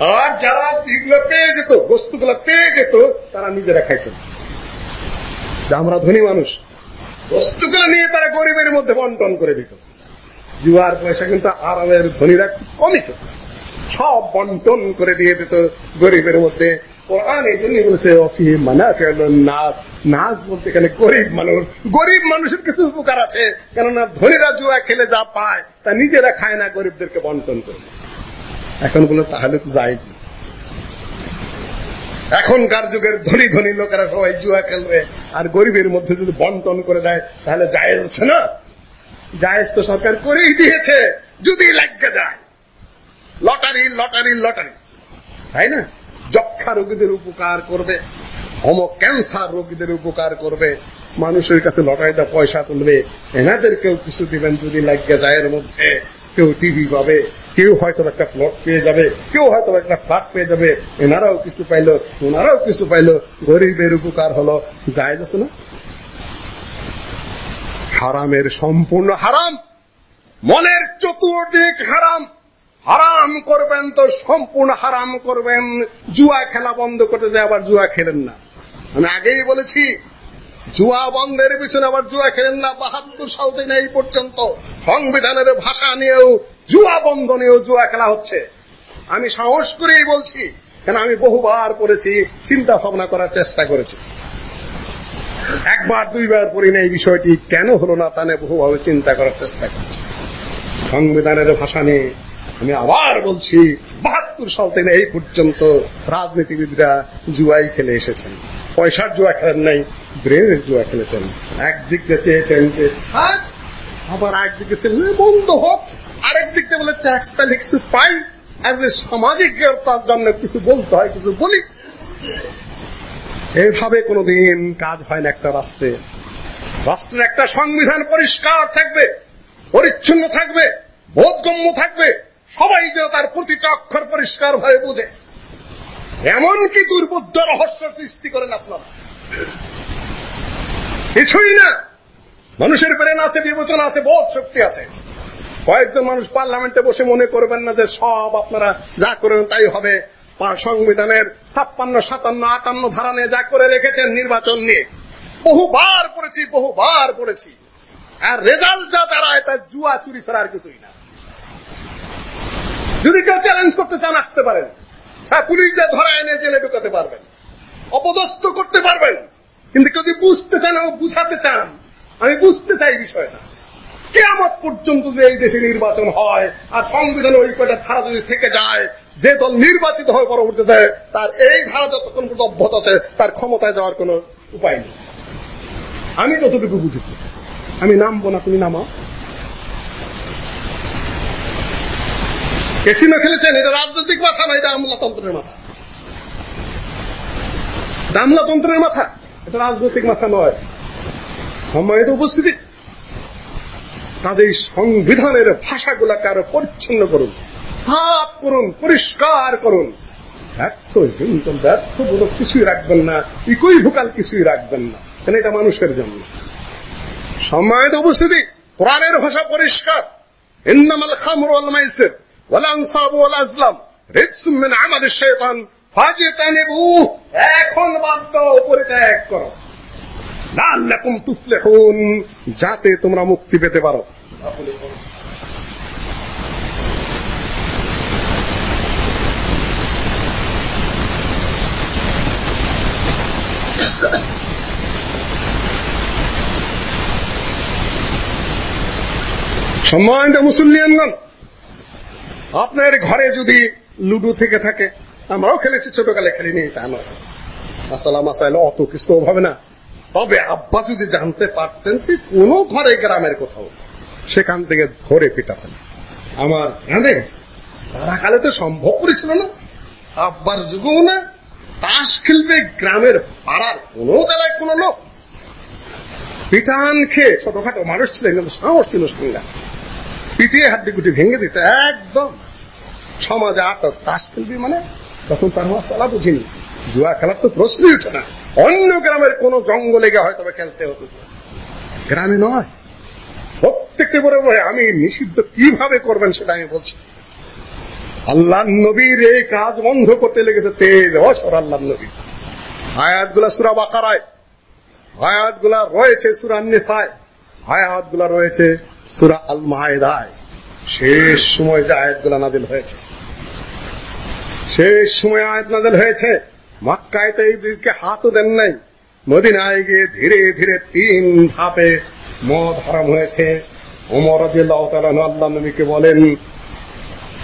আর যারা এগুলো পেয়ে যেত, বস্তুগুলো পেয়ে যেত, তারা নিজেরা খাইতেন যে আমরা ধনী মানুষ, বস্তুগুলো নিয়ে তারা গরিবের মধ্যে বন্টন করে দিত। জুয়ার পয়সা কিন্তু আরবের ধনীরা কমই খেত সব বন্টন করে দিয়ে দিত গরিবের মধ্যে। কোরআন এই জন্যই বলেছে, অফি মানা নাস। নাস বলতে এখানে গরিব মানুষ। গরিব মানুষের কিছু উপকার আছে, কেননা ধনীরা জুয়া খেলে যা পায়, তা নিজেরা খায় না, গরিবদেরকে বন্টন করে। এখন বলে তাহলে তো যাইজ এখনকার যুগের ধনী ধনী লোকেরা সবাই জুয়া খেলবে, আর গরিবের মধ্যে যদি বন্টন করে দেয়, তাহলে জায়েজ আছে না? জায়েজ তো সরকার করেই দিয়েছে, যদি লাগে যায়। Lottery lottery lottery. তাই না? যক্ষা রোগীদের উপকার করবে, হোম ক্যান্সার রোগীদের উপকার করবে, মানুষের কাছে লটারিটা পয়সা তুলবে, এনাদেরকেও কিছু দিবেন যদি লাগিয়ে যায় এর মধ্যে, কেউ টিভি পাবে কেউ হয়তো একটা প্লট পেয়ে যাবে, কেউ হয়তো একটা ফ্ল্যাট পেয়ে যাবে, এনারাও কিছু পাইলো, ওনারাও কিছু পাইলো, গরিবের উপকার হলো যায় যাচ্ছে না? হারামের সম্পূর্ণ হারাম, মনের চতুর্দিক হারাম হারাম করবেন তো সম্পূর্ণ হারাম করবেন, জুয়া খেলা বন্ধ করতে যায়, আবার জুয়া খেলেন না। আমি আগেই বলেছি জুয়া বন্ধের পিছনে আবার জুয়া খেলেন না, বাহাত্তর সাল থেকে এই পর্যন্ত। সংবিধানের ভাষা নিয়েও জুয়া বন্ধ নিয়েও জুয়া খেলা হচ্ছে। আমি সাহস করেই বলছি, কেন আমি বহুবার পড়েছি, চিন্তা ভাবনা করার চেষ্টা করেছি। একবার, দুইবার পড়ি না এই বিষয়টি কেন হলো না তা নিয়ে বহুভাবে চিন্তা করার চেষ্টা করছি। সংবিধানের ভাষা নিয়ে আমি আবার বলছি, বাহাত্তর সাল থেকে এই পর্যন্ত রাজনীতিবিদরা জুয়াই খেলে এসেছেন। পয়সার জুয়া খেলেন নাই ব্রেনের খেলেছেন একদিক দিয়ে চেয়েছেন যে থাক, আবার একদিকে চেয়েছেন বন্ধ হোক। আরেক দিক দিয়ে বলে ট্যাক্স তাহলে কিছু পাই। আর যে সামাজিক তার জন্য কিছু বলতে হয় কিছু বলি। এভাবে কোনোদিন কাজ হয় না একটা রাষ্ট্রে। রাষ্ট্রের একটা সংবিধান পরিষ্কার থাকবে পরিচ্ছন্ন থাকবে বোধগম্য থাকবে। সবাই যেন তার প্রতিটা অক্ষর পরিষ্কার ভাবে বুঝে। এমনকি দুর্বুদ্ধ রহস্য সৃষ্টি করেন আপনারা। কিছুই না। মানুষের ব্রেন আছে, বিবেচনা আছে, বোধ শক্তি আছে। কয়েকজন মানুষ পার্লামেন্টে বসে মনে করবেন না যে সব আপনারা যা করবেন তাই হবে। সংবিধানের ছাপ্পান্ন, সাতান্ন, আটান্ন ধারা নিয়ে যা করে রেখেছেন নির্বাচন নিয়ে। বহুবার পড়েছি বহুবার পড়েছি। আর রেজাল্ট যা দাঁড়ায় তা জুয়া চুরি ছাড়া আর কিছুই না। যদি কেউ চ্যালেঞ্জ করতে চান, আসতে পারেন। হ্যাঁ পুলিশদের ধরা এনে জেলে ঢুকাতে পারবেন। অপদস্থ করতে পারবেন। কিন্তু কেউ যদি বুঝতে চান ও বুঝাতে চান আমি বুঝতে চাই বিষয়টা কেমন পর্যন্ত যে এই দেশে নির্বাচন হয়, আর সংবিধানে ওই কয়টা ধারা যদি থেকে যায়, যে দল নির্বাচিত হয়ে পরবর্তীতে, তার এই ধারা যতক্ষণ পর্যন্ত অব্যাহত আছে, তার ক্ষমতায় যাওয়ার কোনো উপায় নেই। আমি যতটুকু বুঝেছি, আমি নামবো না, তুমি নামাও। কেসিনো খেলেছেন, এটা রাজনৈতিক মাথা না, এটা আমলাতন্ত্রের মাথা। আমলাতন্ত্রের মাথা। রাজনৈতিক মাথা নয়। সম্মানিত উপস্থিতি কাজেই সংবিধানের ভাষাগুলাকে আরও পরিচ্ছন্ন করুন, সাফ করুন, পরিষ্কার করুন। ব্যর্থ কিন্তু ব্যর্থ বলে কিছুই রাখবেন না ইকই ভোকাল কিছুই রাখবেন না, কেন এটা মানুষের জন্য? সম্মানিত উপস্থিতি, কোরআনের ভাষা পরিষ্কার। ইন্নামাল খামরু ওয়াল মাইসির, ওয়াল আনসাবু ওয়াল আজলাম, রিজসুম মিন আমালিশ শাইতান ফাজতানিবুহু এখন বাধ্য পরিত্যাগ করো। লাআল্লাকুম তুফলিহুন, যাতে তোমরা মুক্তি পেতে পারো। সম্মানিত মুসল্লিয়ানগণ, আপনার ঘরে যদি লুডো থেকে থাকে আমরাও খেলেছি, ছোটকালে খেলিনি, তা নয়। মাসালা মাসাইল অত কিছু হবে না। তবে আব্বা যদি জানতে পারতেন সে কোন ঘরে গ্রামের কোথাও, সেখান থেকে ধরে পিটাতেন। আমার গ্রামে তারা কালে তো সম্ভব করেছিল না। আব্বার যুগও না, তাস খেলবে গ্রামের পাড়ার কোন জায়গায় কোন লোক। পিটান খেয়ে ছোটখাটো মানুষ ছিলেন কিন্তু সাহস ছিল সঙ্গে। পিটিয়ে হাড্ডি গুটি ভেঙে দিতে, একদম সমাজে আটক, তাস খেলবি মানে তখন তার মশালা বুঝিনি জুয়া খেলার তো প্রশ্নই উঠে না। অন্য গ্রামের কোন জঙ্গলে গিয়ে হয়তো খেলতে হতো। গ্রামে নয়, প্রত্যেকটি বলে বলে আমি নিষিদ্ধ কীভাবে করবেন সেটা আমি বলছি। আল্লাহ নবীর এই কাজ বন্ধ করতে লেগেছে তেল বছর আল্লাহ নবী। আয়াতগুলা সুরা বাকারায় আয়াতগুলা রয়েছে সুরা নিসায় আয়াতগুলা রয়েছে সুরা আল মায়েদায় শেষ সময় যে আয়াতগুলা নাজিল হয়েছে। শেষ সময় আয়াত নাজিল হয়েছে। মক্কায় তো এই দিকে হাতও দেন নাই। মদিনায় গিয়ে ধীরে ধীরে তিন ধাপে মদ হারাম হয়েছে। ওমর রাজিয়াল্লাহু তাআলা আল্লাহ নবীকে বলেন,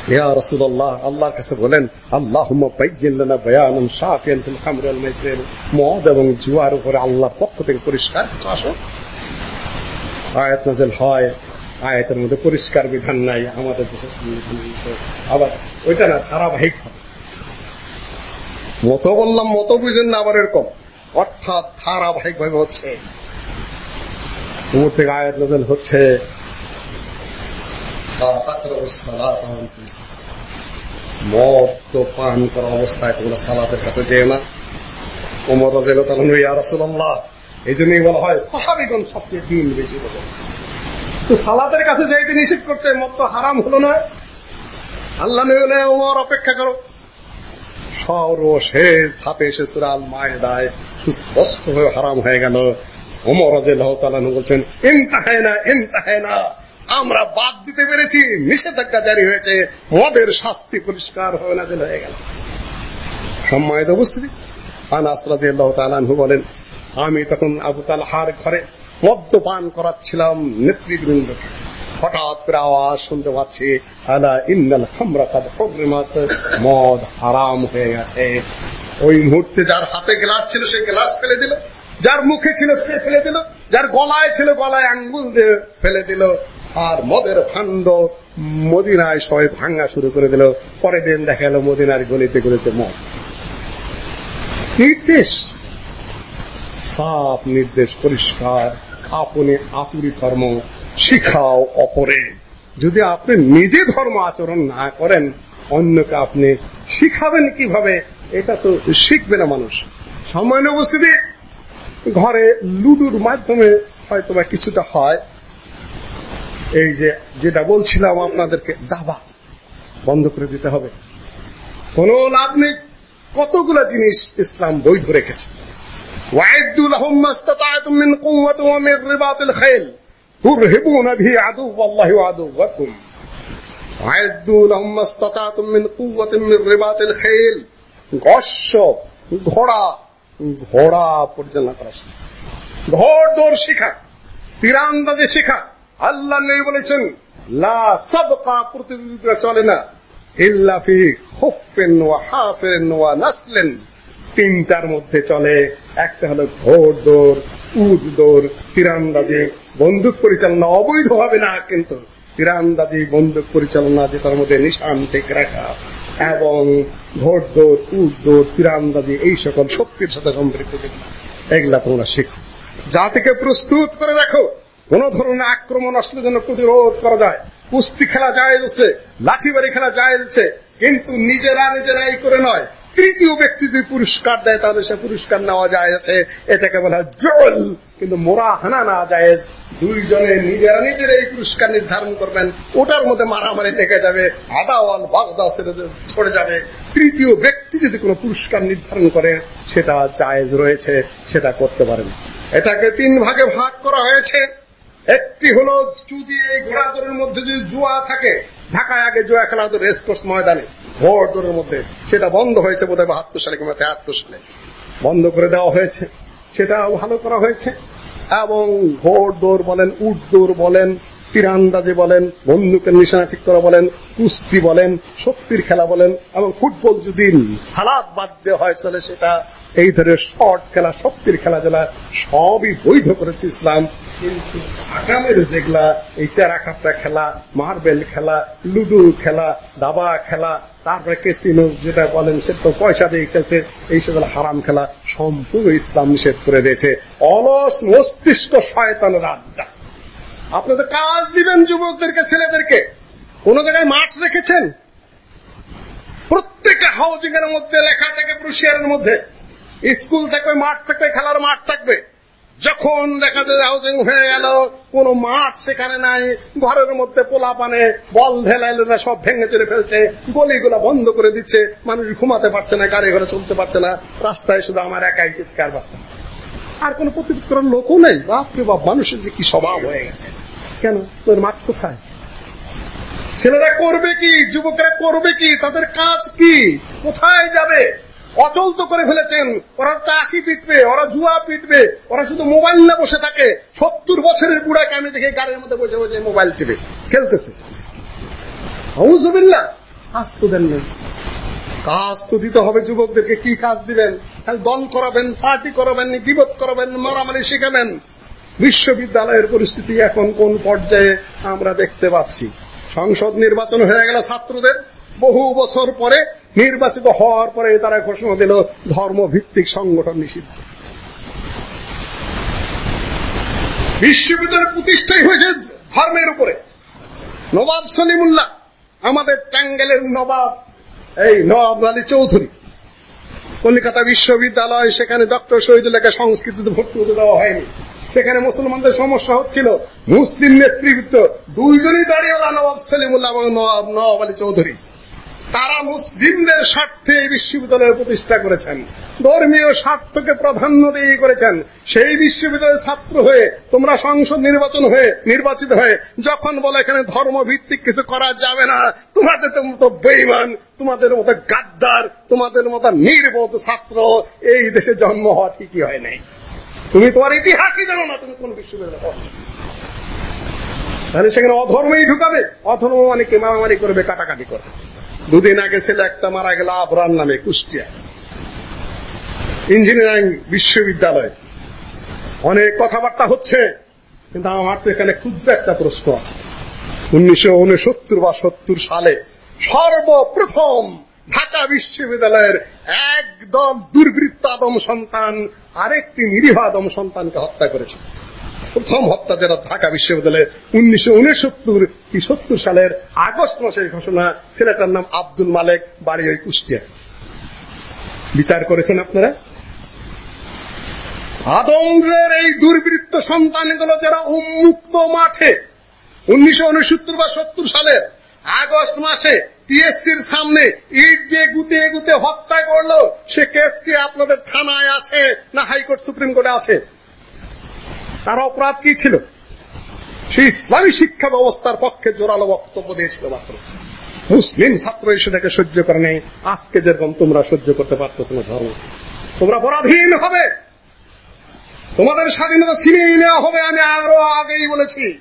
ইয়া রাসূলুল্লাহ, আল্লাহর কাছে বলেন, আল্লাহুম্মা বাইয়্যিন লানা বায়ানান ফিল ওয়াল মাইসির। মদ এবং জুয়ার উপরে আল্লাহর পক্ষ থেকে পরিষ্কার আসো আয়াত নাজিল হয়। আয়াতের মধ্যে পরিষ্কার বিধান নাই। আমাদের দেশে আবার ওইটা না, ধারাবাহিক হয় মতো বললাম মতো বুঝেন না আবার এরকম। অর্থাৎ ধারাবাহিক ভাবে হচ্ছে। umur থেকে আয়াত নাজল হচ্ছে। মদ তো পান করা অবস্থায় তোমরা সালাতের কাছে যেও না। ওমর রাজেল ইয়া রাসূলুল্লাহ এই জন্যই বলা হয় সাহাবিগণ সবচেয়ে দিন বেশি হলো তো সালাতের কাছে যাইতে নিষেধ করছে মদ তো হারাম হলো না। আল্লাহ নবী ওমর অপেক্ষা করো। সর্বশেষ ধাপে এসে সুরাল মায়েদায়। সুস্পষ্ট হয়ে হারাম হয়ে গেল। ওমর তাআলা বলছেন ইনতাহায়না ইনতাহায়না আমরা বাদ দিতে পেরেছি, নিষেধাজ্ঞা জারি হয়েছে। মদের শাস্তি পরিষ্কার হয়ে নাজিল হয়ে গেল। সম্মানিত উপস্থিতি, আনাস রাদিয়াল্লাহু তাআলা বলেন, আমি তখন আবু তালহার ঘরে মদ্যপান করাচ্ছিলাম নেতৃবৃন্দকে। হঠাৎ করে আওয়াজ শুনতে পাচ্ছি। আলা ইন্নাল মদ হারাম হয়ে গেছে ওই মুহূর্তে যার হাতে গ্লাস ছিল, সে গ্লাস ফেলে দিল। যার মুখে ছিল, সে ফেলে দিল। যার গলায় ছিল, গলায় আঙ্গুল দিয়ে ফেলে দিল। আর মদের ফান্ড মদিনায় সবাই ভাঙ্গা শুরু করে দিল। পরের দিন দেখা গেল, মদিনার গলিতে গলিতে মদ। নির্দেশ। সাপ নির্দেশ, পরিষ্কার। আপনি আচুরি ধর্ম। শিখাও অপরে যদি আপনি নিজে ধর্ম আচরণ না করেন, অন্যকে আপনি শিখাবেন কীভাবে, এটা তো শিখবে না মানুষ। সম্মান অবস্থিতি ঘরে লুডুর মাধ্যমে হয়তো বা কিছুটা হয়। এই যে, যেটা বলছিলাম আপনাদেরকে, দাবা বন্ধ করে দিতে হবে। কোন লাভ নেই। কতগুলো জিনিস ইসলাম বৈধ রেখেছে। ওয়াইদুল আহম্মাস্তাতাতুম মিন কুওয়াতিন ওয়া মিন রিবাতিল ترهبون به عدو الله وعدوكم وأعدوا لهم ما استطعتم من قوة من رباط الخيل গস্য ঘোড়া ঘোড়া পরিচালনা করা ঘোড় দৌড় শিখা তীরান্দাজে শেখা আল্লাহ নেই বলেছেন লা সাবকা প্রতিযোগিতা চলে না ইল্লা ফি খুফিন ওয়া হাফিন ওয়া নাসলিন তিনটার মধ্যে চলে একটা হলো ঘোড় দৌড় উদ দৌড় তীরান্দাজি বন্দুক পরিচালনা অবৈধ হবে না, কিন্তু তীরান্দাজি বন্দুক পরিচালনা যেটার মধ্যে নিশান ঠিক রাখা এবং ঘোড় দৌড় উদ দৌড় তীরান্দাজি এই সকল শক্তির সাথে সম্পৃক্ত এগুলা তোমরা শিখো। থেকে প্রস্তুত করে রাখো কোন ধরনের আক্রমণ আসলে যেন প্রতিরোধ করা যায়। কুস্তি খেলা যায় আছে লাঠি বাড়ি খেলা যাচ্ছে কিন্তু নিজেরা নিজেরাই করে নয়। তৃতীয় ব্যক্তি যদি পুরস্কার দেয়, তাহলে সে পুরস্কার নেওয়া যায় আছে এটাকে বলা হয় জল। কিন্তু মোরা হানা না যায় দুইজনে নিজেরা নিজেরা এই পুরস্কার নির্ধারণ করবেন। ওটার মধ্যে মারামারি লেগে যাবে, আদাওয়াল বাগদা ছড়ে যাবে। তৃতীয় ব্যক্তি যদি কোনো পুরস্কার নির্ধারণ করে, সেটা জায়েজ রয়েছে, সেটা করতে পারেন। এটাকে তিন ভাগে ভাগ করা হয়েছে। একটি হলো যদি এই ঘোড়াদৌড়ের মধ্যে যদি জুয়া থাকে, ঢাকায় আগে জুয়া খেলা হতো রেস কোর্স ময়দানে। ভোর মধ্যে। সেটা বন্ধ হয়েছে বোধ হয় বাহাত্তর সালে কিংবা তেহাত্তর সালে। বন্ধ করে দেওয়া হয়েছে। সেটা ভালো করা হয়েছে। এবং ঘোড় দৌড় বলেন, উট দৌড় বলেন, তীরান্দাজে বলেন, বন্দুকের নিশানা ঠিক করা বলেন, কুস্তি বলেন, শক্তির খেলা বলেন, এবং ফুটবল যদি সালাদ বাদ দেওয়া হয়, তাহলে সেটা এই ধরনের শর্ট খেলা, শক্তির খেলা যেটা সবই বৈধ করেছে ইসলাম। কিন্তু আগামের যেগুলা এই চেরা খেলা, মার্বেল খেলা, লুডু খেলা, দাবা খেলা তারপরে কেসিনো যেটা বলেন, সে তো পয়সা দিয়ে খেলছে। এই সব হারাম খেলা সম্পূর্ণ ইসলাম নিষেধ করে দিয়েছে। অলস, মস্তিষ্ক শয়তানের আড্ডা। আপনাদের কাজ দিবেন যুবকদেরকে, ছেলেদেরকে। কোন জায়গায় মাঠ রেখেছেন? প্রত্যেকটা হাউজিং এর মধ্যে, লেখা থাকে ব্রুশিয়ারের মধ্যে। স্কুল থাকবে, মাঠ থাকবে, খেলার মাঠ থাকবে। যখন দেখা যায় হাউজিং হয়ে গেল, কোন মাঠ সেখানে নাই, ঘরের মধ্যে পোলা পানে বল ঢেলাইলে সব ভেঙে চলে ফেলছে, গলিগুলা বন্ধ করে দিচ্ছে, মানুষ ঘুমাতে পারছে না, গাড়ি ঘরে চলতে পারছে না, রাস্তায় শুধু আমার একাই চিৎকার বার্তা। আর কোন প্রতিরোধ করার লোকও নেই। বাপরে বাপ, মানুষের যে কি স্বভাব হয়ে গেছে। কেন? তোর মাঠ কোথায়? ছেলেরা করবে কি? যুবকরা করবে কি? তাদের কাজ কি? কোথায় যাবে? অচল তো করে ফেলেছেন। ওরা চাষি পিটবে, ওরা জুয়া পিটবে, ওরা শুধু মোবাইল না বসে থাকে। সত্তর বছরের বুড়াকে আমি দেখে গাড়ির মধ্যে বসে বসে মোবাইল টিপে। খেলতেছে। কাজ তো দেন কাজ তো দিতে হবে যুবকদেরকে। কি কাজ দিবেন? দল করাবেন পার্টি করাবেন, গিবত করাবেন, মারামারি শিখাবেন। বিশ্ববিদ্যালয়ের পরিস্থিতি এখন কোন পর্যায়ে আমরা দেখতে পাচ্ছি? সংসদ নির্বাচন হয়ে গেল ছাত্রদের। বহু বছর পরে নির্বাচিত হওয়ার পরে তারা ঘোষণা দিল, ধর্মভিত্তিক সংগঠন নিষিদ্ধ। বিশ্ববিদ্যালয় প্রতিষ্ঠাই হয়েছে ধর্মের উপরে। নবাব সলিমুল্লাহ, আমাদের টাঙ্গেলের নবাব, এই নবাব আলী চৌধুরী। কলকাতা বিশ্ববিদ্যালয়, সেখানে ডক্টর শহীদুল্লাহকে সংস্কৃতিতে ভর্তি হতে দেওয়া হয়নি। সেখানে মুসলমানদের সমস্যা হচ্ছিল, মুসলিম নেতৃবৃত্ত দুইজনই দাঁড়িয়ে নবাব সলিমুল্লাহ এবং নবাব নবাব আলী চৌধুরী। তারা মুসলিমদের স্বার্থে এই বিশ্ববিদ্যালয় প্রতিষ্ঠা করেছেন। ধর্মীয় স্বার্থকে প্রাধান্য দিয়ে করেছেন। সেই বিশ্ববিদ্যালয়ের ছাত্র হয়ে, তোমরা সংসদ নির্বাচন হয়ে, নির্বাচিত হয়ে, যখন বলে এখানে ধর্ম ভিত্তিক কিছু করা যাবে না, তোমাদের মতো বেইমান তোমাদের মতো গাদ্দার, তোমাদের মতো নির্বোধ ছাত্র, এই দেশে জন্ম হওয়া ঠিকই হয় নাই। তুমি তোমার ইতিহাসই জানো না তুমি কোন বিশ্ববিদ্যালয় তাহলে সেখানে অধর্মই ঢুকাবে। অধর্ম মানে কে? মারামারি করবে, কাটাকাটি করবে। দুদিন আগে ছেলে একটা মারা গেল আবরান নামে, কুষ্টিয়া। ইঞ্জিনিয়ারিং বিশ্ববিদ্যালয়। অনেক কথাবার্তা হচ্ছে, কিন্তু আমার তো এখানে ক্ষুদ্র একটা প্রশ্ন আছে। উনিশশো উনসত্তর বা সত্তর সালে সর্বপ্রথম ঢাকা বিশ্ববিদ্যালয়ের একদল দুর্বৃত্ত আদম সন্তান, আরেকটি নিরীহ আদম সন্তানকে হত্যা করেছে। প্রথম হত্যা যেটা ঢাকা বিশ্ববিদ্যালয়ে উনিশশো উনসত্তর কি সত্তর সালের আগস্ট মাসের ঘোষণা, ছেলেটার নাম আব্দুল মালেক, বাড়ি ওই কুষ্টিয়া। বিচার করেছেন আপনারা? আদমের এই দুর্বৃত্ত সন্তানগুলো যারা উন্মুক্ত মাঠে উনিশশো উনসত্তর বা সত্তর সালের আগস্ট মাসে টিএসসির সামনে ইট দিয়ে গুতে গুতে হত্যা করল, সে কেস কি আপনাদের থানায় আছে না হাইকোর্ট সুপ্রিম কোর্টে আছে? তার অপরাধ কি ছিল? সেই ইসলামী শিক্ষা ব্যবস্থার পক্ষে জোরালো বক্তব্য দিয়েছিল মাত্র। মুসলিম ছাত্র সেটাকে সহ্য করে নেই। আজকে যেরকম তোমরা সহ্য করতে পারতেছ না ধর্ম। তোমরা পরাধীন হবে। তোমাদের স্বাধীনতা ছিনিয়ে নেওয়া হবে, আমি আরও আগেই বলেছি।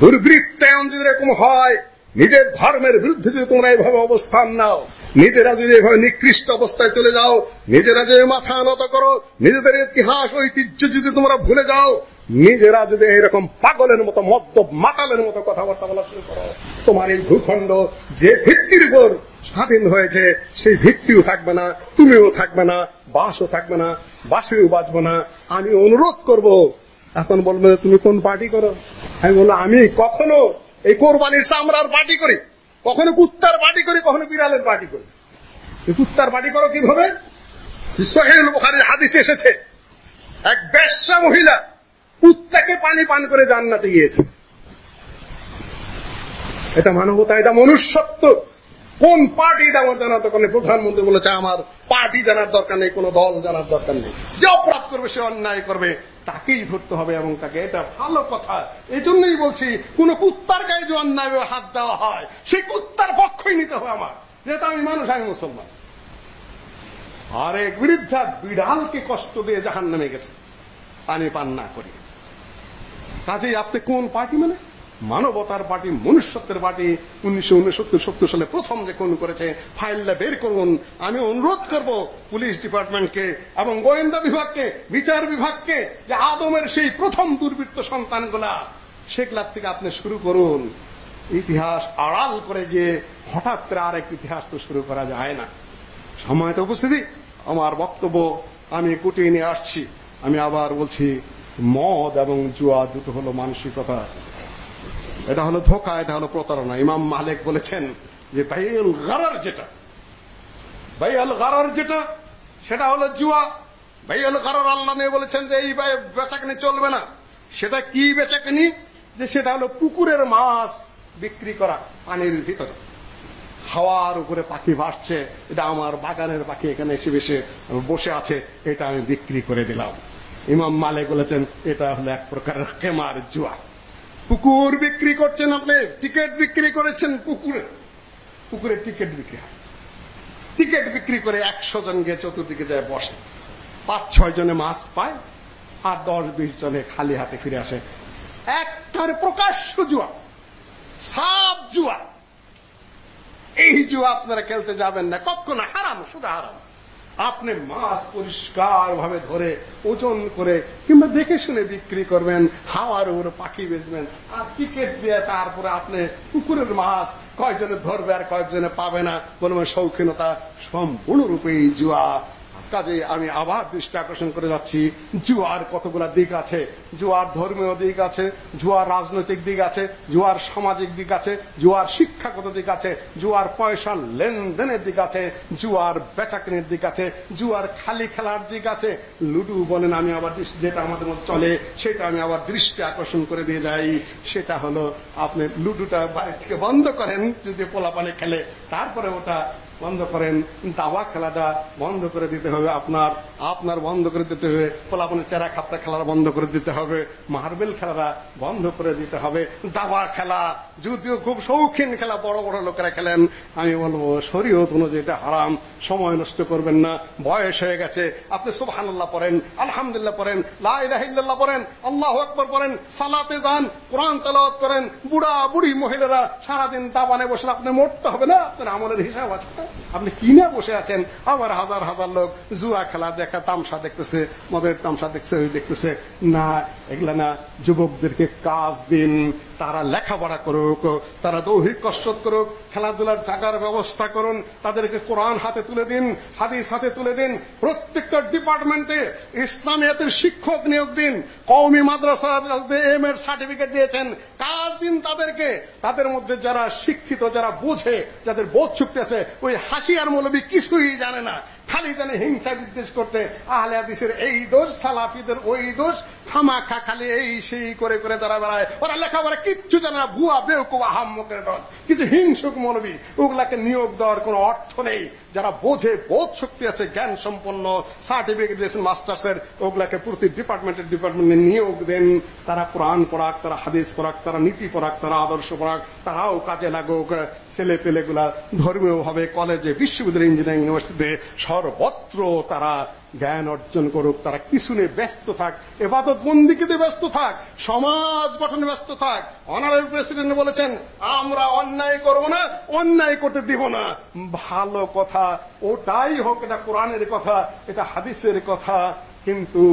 দুর্বৃত্তায়ন যদি এরকম হয়, নিজের ধর্মের বিরুদ্ধে যদি তোমরা এইভাবে অবস্থান নাও, নিজেরা যদি এভাবে নিকৃষ্ট অবস্থায় চলে যাও, নিজেরা যদি মাথা নত করো, নিজেদের ইতিহাস, ঐতিহ্য যদি তোমরা ভুলে যাও নিজেরা যদি এরকম পাগলের মতো মদ্য মাতালের মতো কথাবার্তা বলা শুরু করো। তোমার এই ভূখণ্ড যে ভিত্তির উপর স্বাধীন হয়েছে, সেই ভিত্তিও থাকবে না, তুমিও থাকবে না, বাসও থাকবে না, বাসেও বাঁচবে না। আমি অনুরোধ করব, এখন বলবে, তুমি কোন পার্টি করো? আমি বলব আমি কখনো এই কোরবানির চামড়ার পার্টি করি, কখনো কুত্তার পার্টি করি, কখনো বিড়ালের পার্টি করি। কুত্তার পার্টি করো কীভাবে? সোহেল বুখারীর হাদিসে এসেছে, এক বেশ্যা মহিলা কুত্তাকে পানি পান করে জান্নাতে গিয়েছে। এটা মানবতা, এটা মনুষ্যত্ব। কোন পার্টি এটা আমার জানার দরকার নেই। প্রধানমন্ত্রী বলেছে, আমার পার্টি জানার দরকার নেই, কোন দল জানার দরকার নেই। যে অপরাধ করবে, সে অন্যায় করবে, তাকেই ধরতে হবে এবং তাকে। এটা ভালো কথা। এই জন্যই বলছি, কোন কুত্তার গায়ে যে অন্যায় হাত দেওয়া হয়, সেই কুত্তার পক্ষই নিতে হবে আমার। যেহেতু আমি মানুষ, আমি মুসলমান। আর এক বৃদ্ধা বিড়ালকে কষ্ট দিয়ে জাহান নামে গেছে। পানি পান না করি। কাজেই আপনি কোন পার্টি মানে? মানবতার পার্টি, মনুষ্যত্বের পার্টি। উনিশশো উনসত্তর, সত্তর সালে প্রথম যে খুন করেছে ফাইলটা বের করুন। আমি অনুরোধ করব পুলিশ ডিপার্টমেন্টকে এবং গোয়েন্দা বিভাগকে, বিচার বিভাগকে, যে আদমের সেই প্রথম দুর্বৃত্ত সন্তানগুলা, সেগুলার থেকে আপনি শুরু করুন। ইতিহাস আড়াল করে গিয়ে হঠাৎ করে আরেক ইতিহাস তো শুরু করা যায় না। সময়ত উপস্থিতি। আমার বক্তব্য আমি কুটিয়ে নিয়ে আসছি। আমি আবার বলছি মদ এবং জুয়া দুটো হলো মানসিকতা এটা হলো ধোকা, এটা হলো প্রতারণা। ইমাম মালিক বলেছেন যে ভাইয়াল গারার যেটা ভাইয়াল গারার যেটা, সেটা হলো জুয়া। ভাইয়াল গারার আল্লাহ নিয়ে বলেছেন যে এই বেচাকেনি চলবে না। সেটা কি বেচাকেনি? যে সেটা হলো পুকুরের মাছ বিক্রি করা পানির ভিতরে। হাওয়ার উপরে পাখি ভাসছে, এটা আমার বাগানের পাখি এখানে এসে বসে আছে, এটা আমি বিক্রি করে দিলাম। ইমাম মালিক বলেছেন, এটা হলো এক প্রকারের কেমার জুয়া। পুকুর বিক্রি করছেন আপনি, টিকিট বিক্রি করেছেন পুকুরে। পুকুরে টিকিট বিক্রি হয়। টিকিট বিক্রি করে একশো জন গিয়ে চতুর্দিকে যায় বসে। পাঁচ, ছয় জনে মাছ পায়, আর দশ, বিশ জনে খালি হাতে ফিরে আসে। একটার প্রকাশ্য জুয়া, সাপ জুয়া। এই জুয়া আপনারা খেলতে যাবেন না, কখনো হারাম, শুধু হারাম। আপনি মাছ পরিষ্কার ভাবে ধরে, ওজন করে কিংবা দেখে শুনে বিক্রি করবেন, হাওয়ার উপরে পাখি বেচবেন, আর টিকিট দিয়ে তারপরে আপনি পুকুরের মাছ কয়জনে ধরবে আর কয়েকজনে পাবে না, বলবেন শৌখিনতা সম্পূর্ণরূপে জুয়া। কাজে আমি আবার দৃষ্টি আকর্ষণ করে যাচ্ছি। জুয়ার কতগুলা দিক আছে? জুয়ার ধর্মীয় দিক আছে, জুয়ার রাজনৈতিক দিক আছে, জুয়ার সামাজিক দিক আছে, জুয়ার শিক্ষাগত দিক আছে, জুয়ার পয়সার লেনদেনের দিক আছে, জুয়ার বেচাকেনির দিক আছে, জুয়ার খালি খেলার দিক আছে। লুডু বলেন আমি আবার যেটা আমাদের মধ্যে চলে, সেটা আমি আবার দৃষ্টি আকর্ষণ করে দিয়ে যাই। সেটা হলো আপনি লুডুটা বাড়ি থেকে বন্ধ করেন, যদি পোলাপানে খেলে। তারপরে ওটা বন্ধ করেন দাবা খেলাটা বন্ধ করে দিতে হবে আপনার আপনার বন্ধ করে দিতে হবে পোলাপনের চেরা খাপটা খেলার বন্ধ করে দিতে হবে, মার্বেল খেলাটা বন্ধ করে দিতে হবে, দাবা খেলা, যদিও খুব শৌখিন খেলা, বড় বড় লোকেরা খেলেন, আমি বলব শরীয়ত অনুযায়ী এটা হারাম, সময় নষ্ট করবেন না, বয়স হয়ে গেছে, আপনি সুবহানাল্লাহ পড়েন, আলহামদুলিল্লাহ পড়েন, লা ইলাহা পড়েন, আল্লাহু আকবার পড়েন, সালাতে যান, কোরআন তেলাওয়াত করেন, বুড়া বুড়ি মহিলারা সারাদিন দাবানে বসে, আপনি মরতে হবে না, আপনার আমলের হিসাব আছে। আপনি কিনে বসে আছেন, আবার হাজার হাজার লোক জুয়া খেলা দেখা, তামসা দেখতেছে, মদের তামসা দেখছে ওই দেখতেছে, না, এগুলা না, যুবকদেরকে কাজ দিন তারা লেখাপড়া করুক, তারা দৈহিক কসরত করুক, খেলাধুলার জাগার ব্যবস্থা করুন, তাদেরকে কোরআন হাতে তুলে দিন, হাদিস হাতে তুলে দিন, প্রত্যেকটা ডিপার্টমেন্টে ইসলামিয়াতের শিক্ষক নিয়োগ দিন, কওমি মাদ্রাসা এম এর সার্টিফিকেট দিয়েছেন, কাজ দিন তাদেরকে। তাদের মধ্যে যারা শিক্ষিত, যারা বোঝে, যাদের বোধ শক্তি আছে, ওই হাসিয়ার মৌলবী কিছুই জানে না। খালি জানে হিংসা বিদ্বেষ করতে, আহলে হাদিসের এই দোষ, সালাফিদের ওই দোষ, খামাখা খালি এই সেই করে করে যারা বেড়ায়, ওরা লেখাপড়া কিচ্ছু জানে না, ভুয়া বেউকুব আহাম্মকের দল কিছু হিংসুক মৌলবী, ওগুলাকে নিয়োগ দেওয়ার কোনো অর্থ নেই। যারা বোঝে, বোধ শক্তি আছে, জ্ঞান সম্পন্ন সার্টিফিকেট দিয়েছেন মাস্টার্সের ওগুলাকে প্রতি ডিপার্টমেন্টের ডিপার্টমেন্টে নিয়োগ দেন। তারা কোরআন পড়াক, তারা হাদিস পড়াক, তারা নীতি পড়াক, তারা আদর্শ পড়াক, তারাও কাজে লাগুক। ছেলে পেলেগুলা ধর্মীয় ভাবে কলেজে, বিশ্ববিদ্যালয় ইঞ্জিনিয়ারিং ইউনিভার্সিটিতে সর্বত্র তারা জ্ঞান অর্জন করুক, তারা কিছু নিয়ে ব্যস্ত থাক, এবাদত বন্দিকে ব্যস্ত থাক, সমাজ গঠনে ব্যস্ত থাক। অনারেবল প্রেসিডেন্ট বলেছেন, আমরা অন্যায় করব না, অন্যায় করতে দিব না। ভালো কথা, ওটাই হোক এটা কোরআনের কথা, এটা হাদিসের কথা, কিন্তু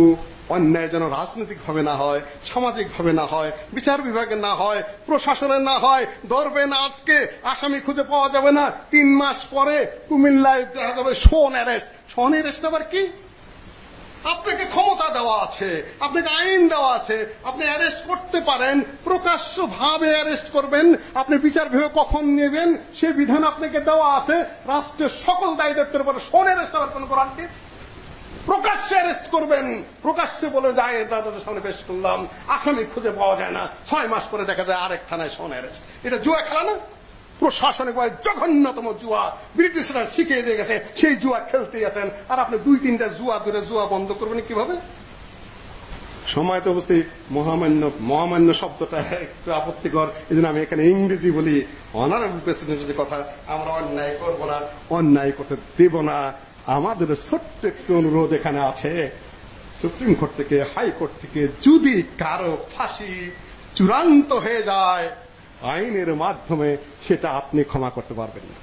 অন্যায় যেন রাজনৈতিক ভাবে না হয়, সামাজিক ভাবে না হয়, বিচার বিভাগে না হয় প্রশাসনের না হয় ধরবেন আজকে, আসামি খুঁজে পাওয়া যাবে না। তিন মাস পরে কুমিল্লায় দেখা যাবে সোন অ্যারেস্ট। সোন অ্যারেস্ট আবার কি? আপনাকে ক্ষমতা দেওয়া আছে, আপনাকে আইন দেওয়া আছে, আপনি অ্যারেস্ট করতে পারেন প্রকাশ্য ভাবে অ্যারেস্ট করবেন, আপনি বিচার বিভাগ কখন নেবেন, সে বিধান আপনাকে দেওয়া আছে। রাষ্ট্রের সকল দায়ী দায়িত্বের উপরে শোন অ্যারেস্ট হওয়ার কোন কোরআনকে প্রকাশ্যে অ্যারেস্ট করবেন। প্রকাশ্যে বলে যায় দাদাদের সামনে পেশ করলাম আসামি খুঁজে পাওয়া যায় না। ছয় মাস পরে দেখা যায় আরেক থানায় শোন অ্যারেস্ট এটা জুয়া খেলা না। প্রশাসনিক জঘন্যতম জুয়া। ব্রিটিশরা শিখিয়ে দিয়ে গেছে, সেই জুয়া খেলতে আছেন। আর আপনি দুই, তিনটা জুয়া ধরে জুয়া বন্ধ করবেন কীভাবে? সময় তো অবশ্যই মহামান্য মহামান্য শব্দটা একটু আপত্তিকর। এই জন্য আমি এখানে ইংরেজি বলি। অনারেবল প্রেসিডেন্টের যে কথা, আমরা অন্যায় করব না, অন্যায় করতে দেব না। আমাদের ছোট্ট একটু অনুরোধ এখানে আছে। সুপ্রিম কোর্ট থেকে হাইকোর্ট থেকে যদি কারও ফাঁসি চূড়ান্ত হয়ে যায়, আইনের মাধ্যমে সেটা আপনি ক্ষমা করতে পারবেন না।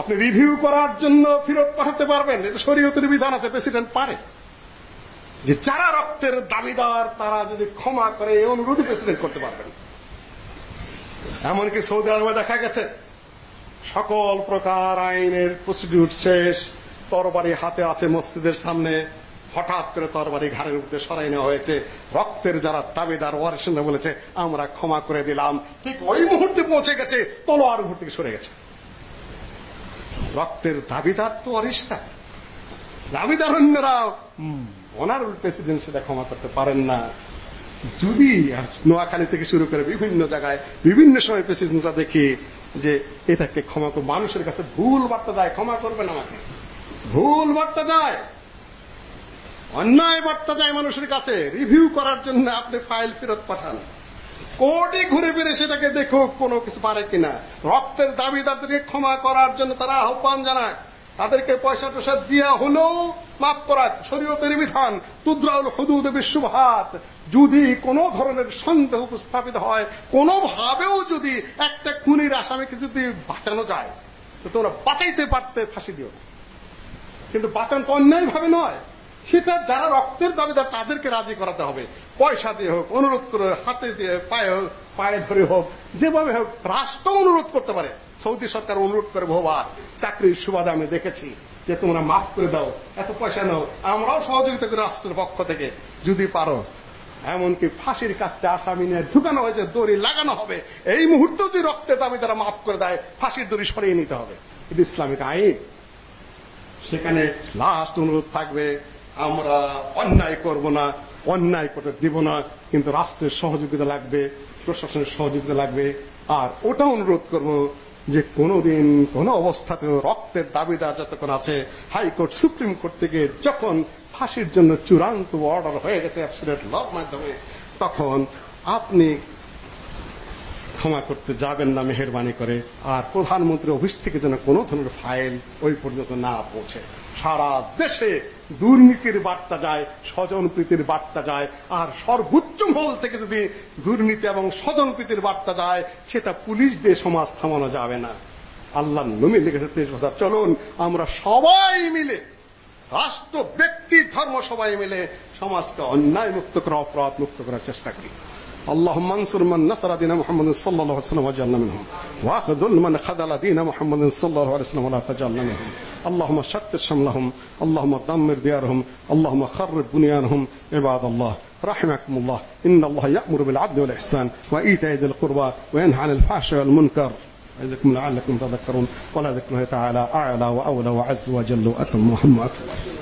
আপনি রিভিউ করার জন্য ফেরত পাঠাতে পারবেন। এটা শরীয়তের বিধান আছে, প্রেসিডেন্ট পারে। যে যারা রক্তের দাবিদার, তারা যদি ক্ষমা করে অনুরোধ প্রেসিডেন্ট করতে পারবেন এমনকি সৌদি আরবে দেখা গেছে সকল প্রকার আইনের প্রসিডিউর শেষ। তরবারি হাতে আছে মসজিদের সামনে। হঠাৎ করে তরবারি ঘাড়ের উপরে সরাই নেওয়া হয়েছে। রক্তের যারা দাবিদার ওয়ারিসরা বলেছে আমরা ক্ষমা করে দিলাম। ঠিক ওই মুহূর্তে পৌঁছে গেছে তলোয়ার উপর থেকে সরে গেছে। রক্তের দাবিদার তো ওয়ারিসরা দাবিদার অন্যরা অনারেবল প্রেসিডেন্ট সেটা ক্ষমা করতে পারেন না। যদি নোয়াখালী থেকে শুরু করে বিভিন্ন জায়গায় বিভিন্ন সময় প্রেসিডেন্টরা দেখি যে এটাকে ক্ষমা করে। মানুষের কাছে ভুল বার্তা যায় ক্ষমা করবেন আমাকে। ভুল বার্তা যায় অন্যায় বার্তা যায় মানুষের কাছে। রিভিউ করার জন্য আপনি ফাইল ফেরত পাঠান। কোটি ঘুরে ফিরে সেটাকে দেখুক কোনো কিছু পারে কিনা। রক্তের দাবিদারদেরকে ক্ষমা করার জন্য তারা আহ্বান জানায়। তাদেরকে পয়সা টসা দিয়া হলেও মাফ করা শরীয়তের বিধান। তুদ্রাউল হুদুদ বিশ্বভাত যদি কোনো ধরনের সন্দেহ উপস্থাপিত হয়, কোনোভাবেও যদি একটা খুনির আসামিকে যদি বাঁচানো যায়, তো তোমরা বাঁচাইতে পারতে, ফাঁসি দিও কিন্তু বাঁচান তো অন্যায় ভাবে নয়। সেটা যারা রক্তের দাবিদার, তাদেরকে রাজি করাতে হবে। পয়সা দিয়ে হোক, অনুরোধ করে হাতে দিয়ে, পায়ে হোক, পায়ে ধরে হোক, যেভাবে হোক রাষ্ট্র অনুরোধ করতে পারে। সৌদি সরকার অনুরোধ করে বহুবার, চাকরির সুবাদে আমি দেখেছি যে তোমরা মাফ করে দাও, এত পয়সা নাও। আমরাও সহযোগিতা করি রাষ্ট্রের পক্ষ থেকে, যদি পারো। এমনকি ফাঁসির কাজটা আসামি নিয়ে ঢুকানো হয়েছে, দড়ি লাগানো হবে। এই মুহূর্তে যদি রক্তের দাবি তারা মাফ করে দেয়, ফাঁসির দড়ি সরিয়ে নিতে হবে। এটা ইসলামিক আইন। সেখানে লাস্ট অনুরোধ থাকবে, আমরা অন্যায় করব না, অন্যায় করতে দিব না, কিন্তু রাষ্ট্রের সহযোগিতা লাগবে, প্রশাসনের সহযোগিতা লাগবে। আর ওটা অনুরোধ করব যে কোনোদিন কোন অবস্থাতে রক্তের দাবিদার যতক্ষণ আছে, হাইকোর্ট সুপ্রিম কোর্ট থেকে যখন ফাঁসির জন্য চূড়ান্ত অর্ডার হয়ে গেছে অ্যাবসুলেট লর মাধ্যমে। তখন আপনি ক্ষমা করতে যাবেন না, মেহরবানি করে, আর প্রধানমন্ত্রী অফিস থেকে যেন কোনো ধরনের ফাইল ওই পর্যন্ত না পৌঁছে। সারা দেশে দুর্নীতির বার্তা যায় স্বজনপ্রীতির বার্তা যায়, আর সর্বোচ্চ মহল থেকে যদি দুর্নীতি এবং স্বজনপ্রীতির বার্তা যায়, সেটা পুলিশ দিয়ে সমাজ থামানো যাবে না। আল্লাহ নমি লিখেছে তেইশ বছর, চলুন, আমরা সবাই মিলে রাষ্ট্র ব্যক্তি ধর্ম সবাই মিলে সমাজকে অন্যায় মুক্ত করা অপরাধ মুক্ত করার চেষ্টা করি اللهم انصر من نصر دين محمد صلى الله عليه وسلم واجعلنا منهم واخذل من خذل دين محمد صلى الله عليه وسلم ولا تجعلنا منهم اللهم شتت شملهم اللهم دمر ديارهم اللهم خرب بنيانهم عباد الله رحمكم الله إن الله يأمر بالعدل والإحسان وإيتاء ذي القربى وينهى عن الفحشاء والمنكر لعلكم تذكرون. ولا ذكر الله تعالى أعلى وأولى وعز وجل وهم وأكبر